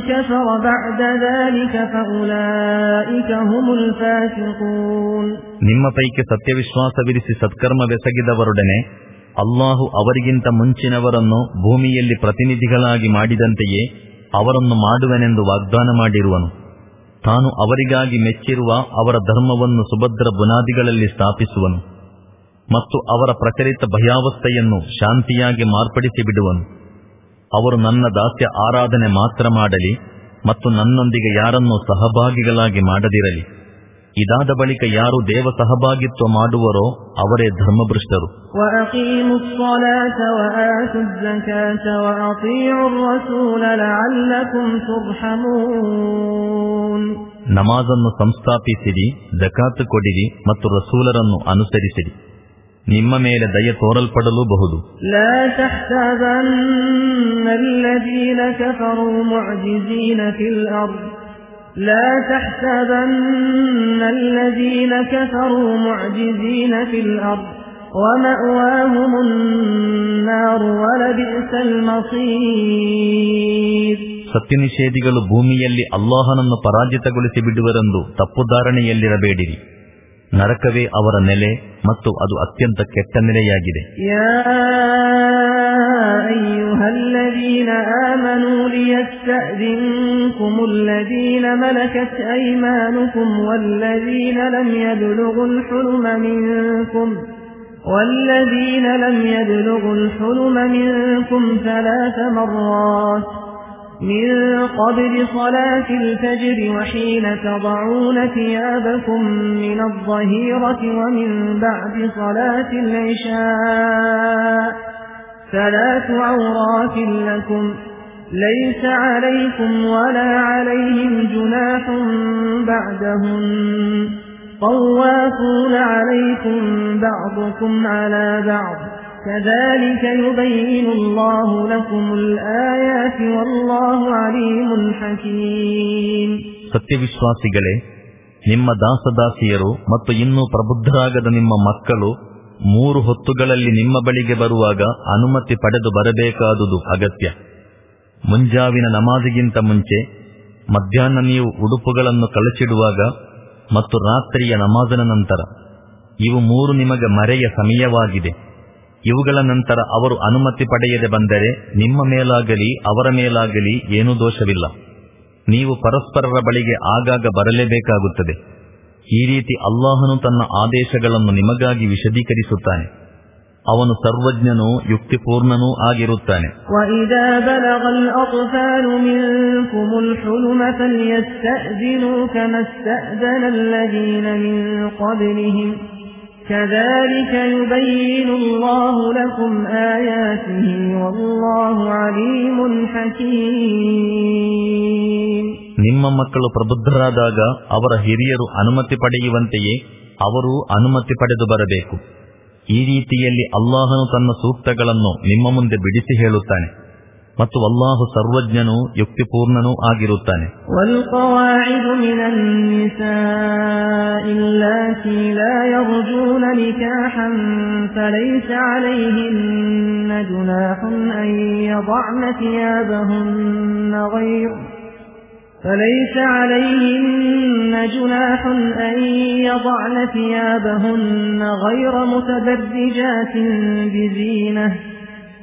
كفر بعد ذلك فأولئك هم الفاسقون ನಿಮ್ಮ ಪೈಕಿ ಸತ್ಯವಿಶ್ವಾಸವಿರಿಸಿ ಸತ್ಕರ್ಮವೆಸಗಿದವರೊಡನೆ ಅಲ್ಲಾಹು ಅವರಿಗಿಂತ ಮುಂಚಿನವರನ್ನು ಭೂಮಿಯಲ್ಲಿ ಪ್ರತಿನಿಧಿಗಳಾಗಿ ಮಾಡಿದಂತೆಯೇ ಅವರನ್ನು ಮಾಡುವೆನೆಂದು ವಾಗ್ದಾನ ಮಾಡಿರುವನು. ತಾನು ಅವರಿಗಾಗಿ ಮೆಚ್ಚಿರುವ ಅವರ ಧರ್ಮವನ್ನು ಸುಭದ್ರ ಬುನಾದಿಗಳಲ್ಲಿ ಸ್ಥಾಪಿಸುವನು ಮತ್ತು ಅವರ ಪ್ರಚಲಿತ ಭಯಾವಸ್ಥೆಯನ್ನು ಶಾಂತಿಯಾಗಿ ಮಾರ್ಪಡಿಸಿ ಬಿಡುವನು. ಅವರು ನನ್ನ ದಾಸ್ಯ ಆರಾಧನೆ ಮಾತ್ರ ಮಾಡಲಿ ಮತ್ತು ನನ್ನೊಂದಿಗೆ ಯಾರನ್ನೂ ಸಹಭಾಗಿಗಳಾಗಿ ಮಾಡದಿರಲಿ. ಇದಾದ ಬಳಿಕ ಯಾರು ದೇವ ಸಹಭಾಗಿತ್ವ ಮಾಡುವರೋ ಅವರೇ ಧರ್ಮಭ್ರಷ್ಟರು. ನಮಾಜನ್ನು ಸಂಸ್ಥಾಪಿಸಿರಿ, ಜಕಾತ್ ಕೊಡಿರಿ ಮತ್ತು ರಸೂಲರನ್ನು ಅನುಸರಿಸಿರಿ. ನಿಮ್ಮ ಮೇಲೆ ದಯ ತೋರಲ್ಪಡಲೂ ಬಹುದು لا لا تحسبن الذين كفروا معجزين في الأرض ومأواهم النار ولبئس المصير ಸತ್ಯನಿಷೇಧಿಗಳು ಭೂಮಿಯಲ್ಲಿ ಅಲ್ಲಾಹನನ್ನು ಪರಾಜಿತಗೊಳಿಸಿ ಬಿಡುವರೆಂದು ತಪ್ಪುಧಾರಣೆಯಲ್ಲಿರಬೇಡಿರಿ ನರಕವೇ ಅವರ ನೆಲೆ ಮತ್ತು ಅದು ಅತ್ಯಂತ ಕೆಟ್ಟ ನೆಲೆಯಾಗಿದೆ يا أيها الذين آمنوا ليستأذنكم الذين ملكت أيمانكم والذين لم يبلغوا الحلم منكم والذين لم يبلغوا الحلم منكم ثلاث مرات من قبل صلاة الفجر وحين تضعون ثيابكم من الظهيرة ومن بعد صلاة العشاء ثلاث عورات لكم ليس عليكم ولا عليهم جناح بعدهم طوافون عليكم بعضكم على بعض كذلك يبين الله لكم الآيات والله عليم حكيم ಸತ್ಯವಿಶ್ವಾಸಿಗಳೇ ನಿಮ್ಮ ದಾಸದಾಸಿಯರು ಮತ್ತು ಇನ್ನೂ ಪ್ರಬುದ್ಧರಾಗದ ನಿಮ್ಮ ಮಕ್ಕಳು ಮೂರು ಹೊತ್ತುಗಳಲ್ಲಿ ನಿಮ್ಮ ಬಳಿಗೆ ಬರುವಾಗ ಅನುಮತಿ ಪಡೆದು ಬರಬೇಕಾದುದು ಅಗತ್ಯ ಮುಂಜಾವಿನ ನಮಾಜಿಗಿಂತ ಮುಂಚೆ ಮಧ್ಯಾಹ್ನ ನೀವು ಉಡುಪುಗಳನ್ನು ಕಳಚಿಡುವಾಗ ಮತ್ತು ರಾತ್ರಿಯ ನಮಾಜನ ನಂತರ ಇವು ಮೂರು ನಿಮಗೆ ಮರೆಯ ಸಮಯವಾಗಿದೆ. ಇವುಗಳ ನಂತರ ಅವರು ಅನುಮತಿ ಪಡೆಯದೆ ಬಂದರೆ ನಿಮ್ಮ ಮೇಲಾಗಲಿ ಅವರ ಮೇಲಾಗಲಿ ಏನೂ ದೋಷವಿಲ್ಲ. ನೀವು ಪರಸ್ಪರರ ಬಳಿಗೆ ಆಗಾಗ ಬರಲೇಬೇಕಾಗುತ್ತದೆ. ಈ ರೀತಿ ಅಲ್ಲಾಹನು ತನ್ನ ಆದೇಶಗಳನ್ನು ನಿಮಗಾಗಿ ವಿಶದೀಕರಿಸುತ್ತಾನೆ. ಅವನು ಸರ್ವಜ್ಞನೂ ಯುಕ್ತಿಪೂರ್ಣನೂ ಆಗಿರುತ್ತಾನೆ وإذا بلغ الأطفال منكم الحلم فليستأذنوا كما استأذن الذين من قبلهم كذلك يبين الله لكم آياته والله عليم حكيم ನಿಮ್ಮ ಮಕ್ಕಳು ಪ್ರಬುದ್ಧರಾದಾಗ ಅವರ ಹಿರಿಯರು ಅನುಮತಿ ಪಡೆಯುವಂತೆಯೇ ಅವರೂ ಅನುಮತಿ ಪಡೆದು ಬರಬೇಕು ಈ ರೀತಿಯಲ್ಲಿ ಅಲ್ಲಾಹನು ತನ್ನ ಸೂಕ್ತಗಳನ್ನು ನಿಮ್ಮ ಮುಂದೆ ಬಿಡಿಸಿ ಹೇಳುತ್ತಾನೆ ಮತ್ತು ಅಲ್ಲಾಹು ಸರ್ವಜ್ಞನೂ ಯುಕ್ತಿಪೂರ್ಣನೂ ಆಗಿರುತ್ತಾನೆ والقواعد فليس عليهن جناح أن يضعن ثيابهن غير فليس عليهن جناح أن يضعن ثيابهن غير متبرجات بزينة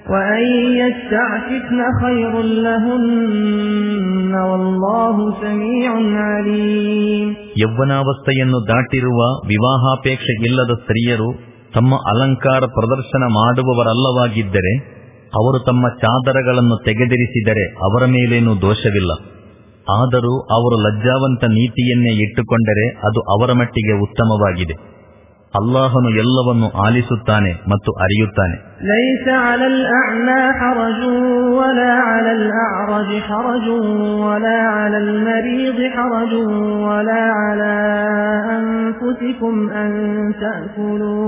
وأن يستعففن خير لهن والله سميع عليم ಯೌವನಾವಸ್ಥೆಯನ್ನು ದಾಟಿರುವ ವಿವಾಹಾಪೇಕ್ಷೆ ಇಲ್ಲದ ಸ್ತ್ರೀಯರು ತಮ್ಮ ಅಲಂಕಾರ ಪ್ರದರ್ಶನ ಮಾಡುವವರಲ್ಲವಾಗಿದ್ದರೆ ಅವರು ತಮ್ಮ ಚಾದರಗಳನ್ನು ತೆಗೆದಿರಿಸಿದರೆ ಅವರ ಮೇಲೇನೂ ದೋಷವಿಲ್ಲ ಆದರೂ ಅವರು ಲಜ್ಜಾವಂತ ನೀತಿಯನ್ನೇ ಇಟ್ಟುಕೊಂಡರೆ ಅದು ಅವರ ಮಟ್ಟಿಗೆ ಉತ್ತಮವಾಗಿದೆ ಅಲ್ಲಾಹನು ಎಲ್ಲವನ್ನು ಆಲಿಸುತ್ತಾನೆ ಮತ್ತು ಅರಿಯುತ್ತಾನೆ ليس على الأعمى حرج ولا على الأعرج حرج ولا على المريض حرج ولا على أنفسكم أن تأكلوا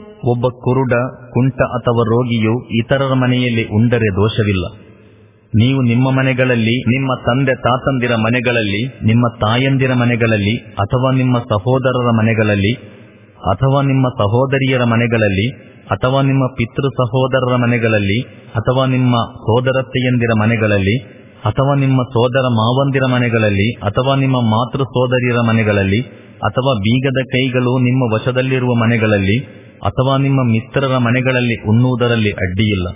ಒಬ್ಬ ಕುರುಡ, ಕುಂಟ ಅಥವಾ ರೋಗಿಯು ಇತರರ ಮನೆಯಲ್ಲಿ ಉಂಡರೆ ದೋಷವಿಲ್ಲ. ನೀವು ನಿಮ್ಮ ಮನೆಗಳಲ್ಲಿ, ನಿಮ್ಮ ತಂದೆ ತಾತಂದಿರ ಮನೆಗಳಲ್ಲಿ, ನಿಮ್ಮ ತಾಯಂದಿರ ಮನೆಗಳಲ್ಲಿ, ಅಥವಾ ನಿಮ್ಮ ಸಹೋದರರ ಮನೆಗಳಲ್ಲಿ, ಅಥವಾ ನಿಮ್ಮ ಸಹೋದರಿಯರ ಮನೆಗಳಲ್ಲಿ, ಅಥವಾ ನಿಮ್ಮ ಪಿತೃ ಸಹೋದರರ ಮನೆಗಳಲ್ಲಿ, ಅಥವಾ ನಿಮ್ಮ ಸೋದರತ್ತೆಯಂದಿರ ಮನೆಗಳಲ್ಲಿ, ಅಥವಾ ನಿಮ್ಮ ಸೋದರ ಮಾವಂದಿರ ಮನೆಗಳಲ್ಲಿ, ಅಥವಾ ನಿಮ್ಮ ಮಾತೃ ಸೋದರಿಯರ ಮನೆಗಳಲ್ಲಿ, ಅಥವಾ ಬೀಗದ ಕೈಗಳು ನಿಮ್ಮ ವಶದಲ್ಲಿರುವ ಮನೆಗಳಲ್ಲಿ ಅಥವಾ ನಿಮ್ಮ ಮಿತ್ರರ ಮನೆಗಳಲ್ಲಿ ಉಣ್ಣುವುದರಲ್ಲಿ ಅಡ್ಡಿಯಿಲ್ಲ.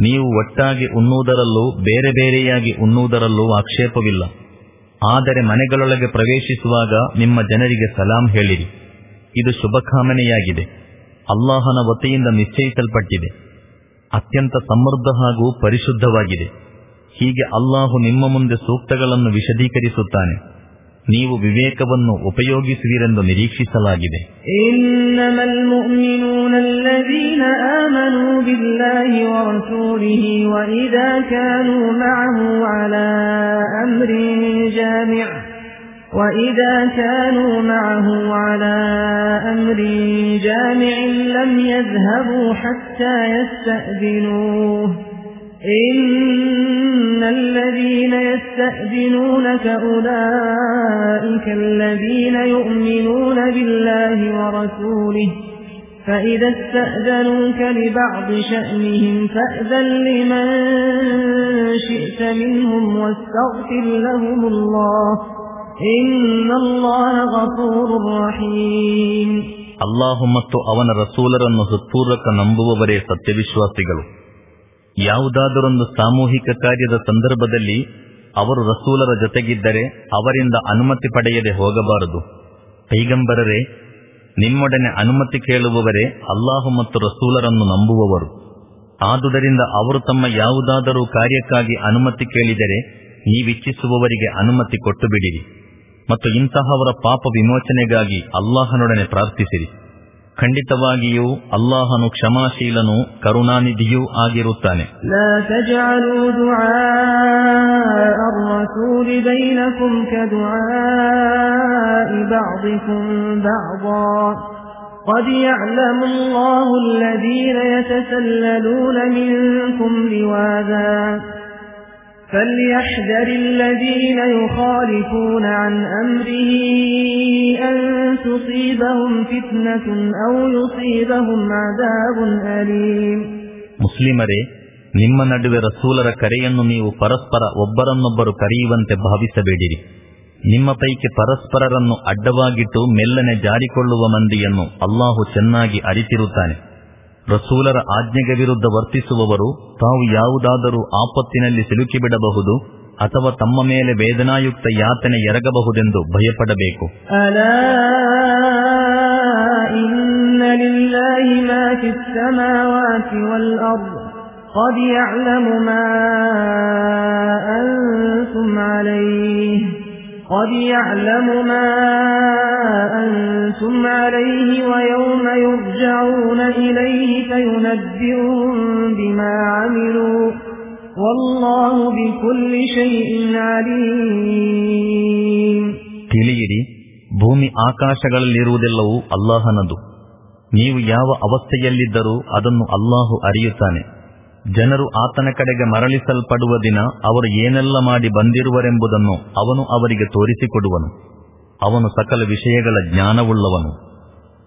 ನೀವು ಒಟ್ಟಾಗಿ ಉಣ್ಣುವುದರಲ್ಲೂ, ಬೇರೆ ಬೇರೆಯಾಗಿ ಉಣ್ಣುವುದರಲ್ಲೂ ಆಕ್ಷೇಪವಿಲ್ಲ. ಆದರೆ ಮನೆಗಳೊಳಗೆ ಪ್ರವೇಶಿಸುವಾಗ ನಿಮ್ಮ ಜನರಿಗೆ ಸಲಾಂ ಹೇಳಿರಿ. ಇದು ಶುಭಕಾಮನೆಯಾಗಿದೆ. ಅಲ್ಲಾಹನ ವತಿಯಿಂದ ನಿಶ್ಚಯಿಸಲ್ಪಟ್ಟಿದೆ. ಅತ್ಯಂತ ಸಮೃದ್ಧ ಹಾಗೂ ಪರಿಶುದ್ಧವಾಗಿದೆ. ಹೀಗೆ ಅಲ್ಲಾಹು ನಿಮ್ಮ ಮುಂದೆ ಸೂಕ್ತಗಳನ್ನು ವಿಶದೀಕರಿಸುತ್ತಾನೆ. ನೀವು ವಿವೇಕವನ್ನು ಉಪಯೋಗಿಸುವಿರೆಂದು ನಿರೀಕ್ಷಿಸಲಾಗಿದೆ إنما المؤمنون الذين آمنوا بالله ورسوله وإذا كانوا معه على أمر جامع وإذا كانوا معه على أمر جامع لم يذهبوا حتى يستأذنوه إن الذين يستأذنونك أولئك الذين يؤمنون بالله ورسوله فإذا استأذنوك لبعض شأنهم فأذن لمن شئت منهم واستغفر لهم الله إن الله غفور رحيم ಅಲ್ಲಾಹು ಮತ್ತು ಅವನ ರಸೂಲರನ್ನು ಹೃತ್ಪೂರ್ವಕ ನಂಬುವವರೇ ಸತ್ಯವಿಶ್ವಾಸಿಗಳು ಯಾವುದಾದರೊಂದು ಸಾಮೂಹಿಕ ಕಾರ್ಯದ ಸಂದರ್ಭದಲ್ಲಿ ಅವರು ರಸೂಲರ ಜೊತೆಗಿದ್ದರೆ ಅವರಿಂದ ಅನುಮತಿ ಪಡೆಯದೆ ಹೋಗಬಾರದು. ಪೈಗಂಬರರೇ, ನಿಮ್ಮೊಡನೆ ಅನುಮತಿ ಕೇಳುವವರೇ ಅಲ್ಲಾಹು ಮತ್ತು ರಸೂಲರನ್ನು ನಂಬುವವರು. ಆದುದರಿಂದ ಅವರು ತಮ್ಮ ಯಾವುದಾದರೂ ಕಾರ್ಯಕ್ಕಾಗಿ ಅನುಮತಿ ಕೇಳಿದರೆ ನೀವಿಚ್ಛಿಸುವವರಿಗೆ ಅನುಮತಿ ಕೊಟ್ಟು ಬಿಡಿರಿ ಮತ್ತು ಇಂತಹವರ ಪಾಪ ವಿಮೋಚನೆಗಾಗಿ ಅಲ್ಲಾಹನೊಡನೆ ಪ್ರಾರ್ಥಿಸಿರಿ. ಖಂಡಿತವಾಗಿಯೂ ಅಲ್ಲಾಹನು ಕ್ಷಮಾಶೀಲನು ಕರುಣಾನಿಧಿಯೂ ಆಗಿರುತ್ತಾನೆ. فليحذر الذين يخالفون عن أمره أن تصيبهم فتنة أو يصيبهم عذاب أليم ಮುಸ್ಲಿಮರೇ ನಿಮ್ಮ ನಡುವೆ ರಸೂಲರ ಕರೆಯನ್ನು ನೀವು ಪರಸ್ಪರ ಒಬ್ಬರನ್ನೊಬ್ಬರು ಕರೆಯುವಂತೆ ಭಾವಿಸಬೇಡಿರಿ ನಿಮ್ಮ ಪೈಕಿ ಪರಸ್ಪರರನ್ನು ಅಡ್ಡವಾಗಿಟ್ಟು ಮೆಲ್ಲನೆ ಜಾರಿಕೊಳ್ಳುವ ಮಂದಿಯನ್ನು ಅಲ್ಲಾಹು ಚೆನ್ನಾಗಿ ಅರಿತಿರುತ್ತಾನೆ ರಸೂಲರ ಆಜ್ಞೆಗೆ ವಿರುದ್ಧ ವರ್ತಿಸುವವರು ತಾವು ಯಾವುದಾದರೂ ಆಪತ್ತಿನಲ್ಲಿ ಸಿಲುಕಿಬಿಡಬಹುದು ಅಥವಾ ತಮ್ಮ ಮೇಲೆ ವೇದನಾಯುಕ್ತ ಯಾತನೆ ಎರಗಬಹುದೆಂದು ಭಯಪಡಬೇಕು. ಅಲ إن لله ما في السماوات والأرض قد يعلم ما أنتم عليه قد يعلم ما أنتم عليه ويوم يرجعون إليه فينبئهم بما عملوا والله بكل شيء عليم ತಿಳಿಯಿರಿ ಭೂಮಿ ಆಕಾಶಗಳಲ್ಲಿರುವುದೆಲ್ಲವೂ ಅಲ್ಲಾಹನದು ನೀವು ಯಾವ ಅವಸ್ಥೆಯಲ್ಲಿದ್ದರೂ ಅದನ್ನು ಅಲ್ಲಾಹು ಅರಿಯುತ್ತಾನೆ ಜನರು ಆತನ ಕಡೆಗೆ ಮರಳಿಸಲ್ಪಡುವ ದಿನ ಅವರು ಏನೆಲ್ಲ ಮಾಡಿ ಬಂದಿರುವರೆಂಬುದನ್ನು ಅವನು ಅವರಿಗೆ ತೋರಿಸಿಕೊಡುವನು. ಅವನು ಸಕಲ ವಿಷಯಗಳ ಜ್ಞಾನವುಳ್ಳವನು.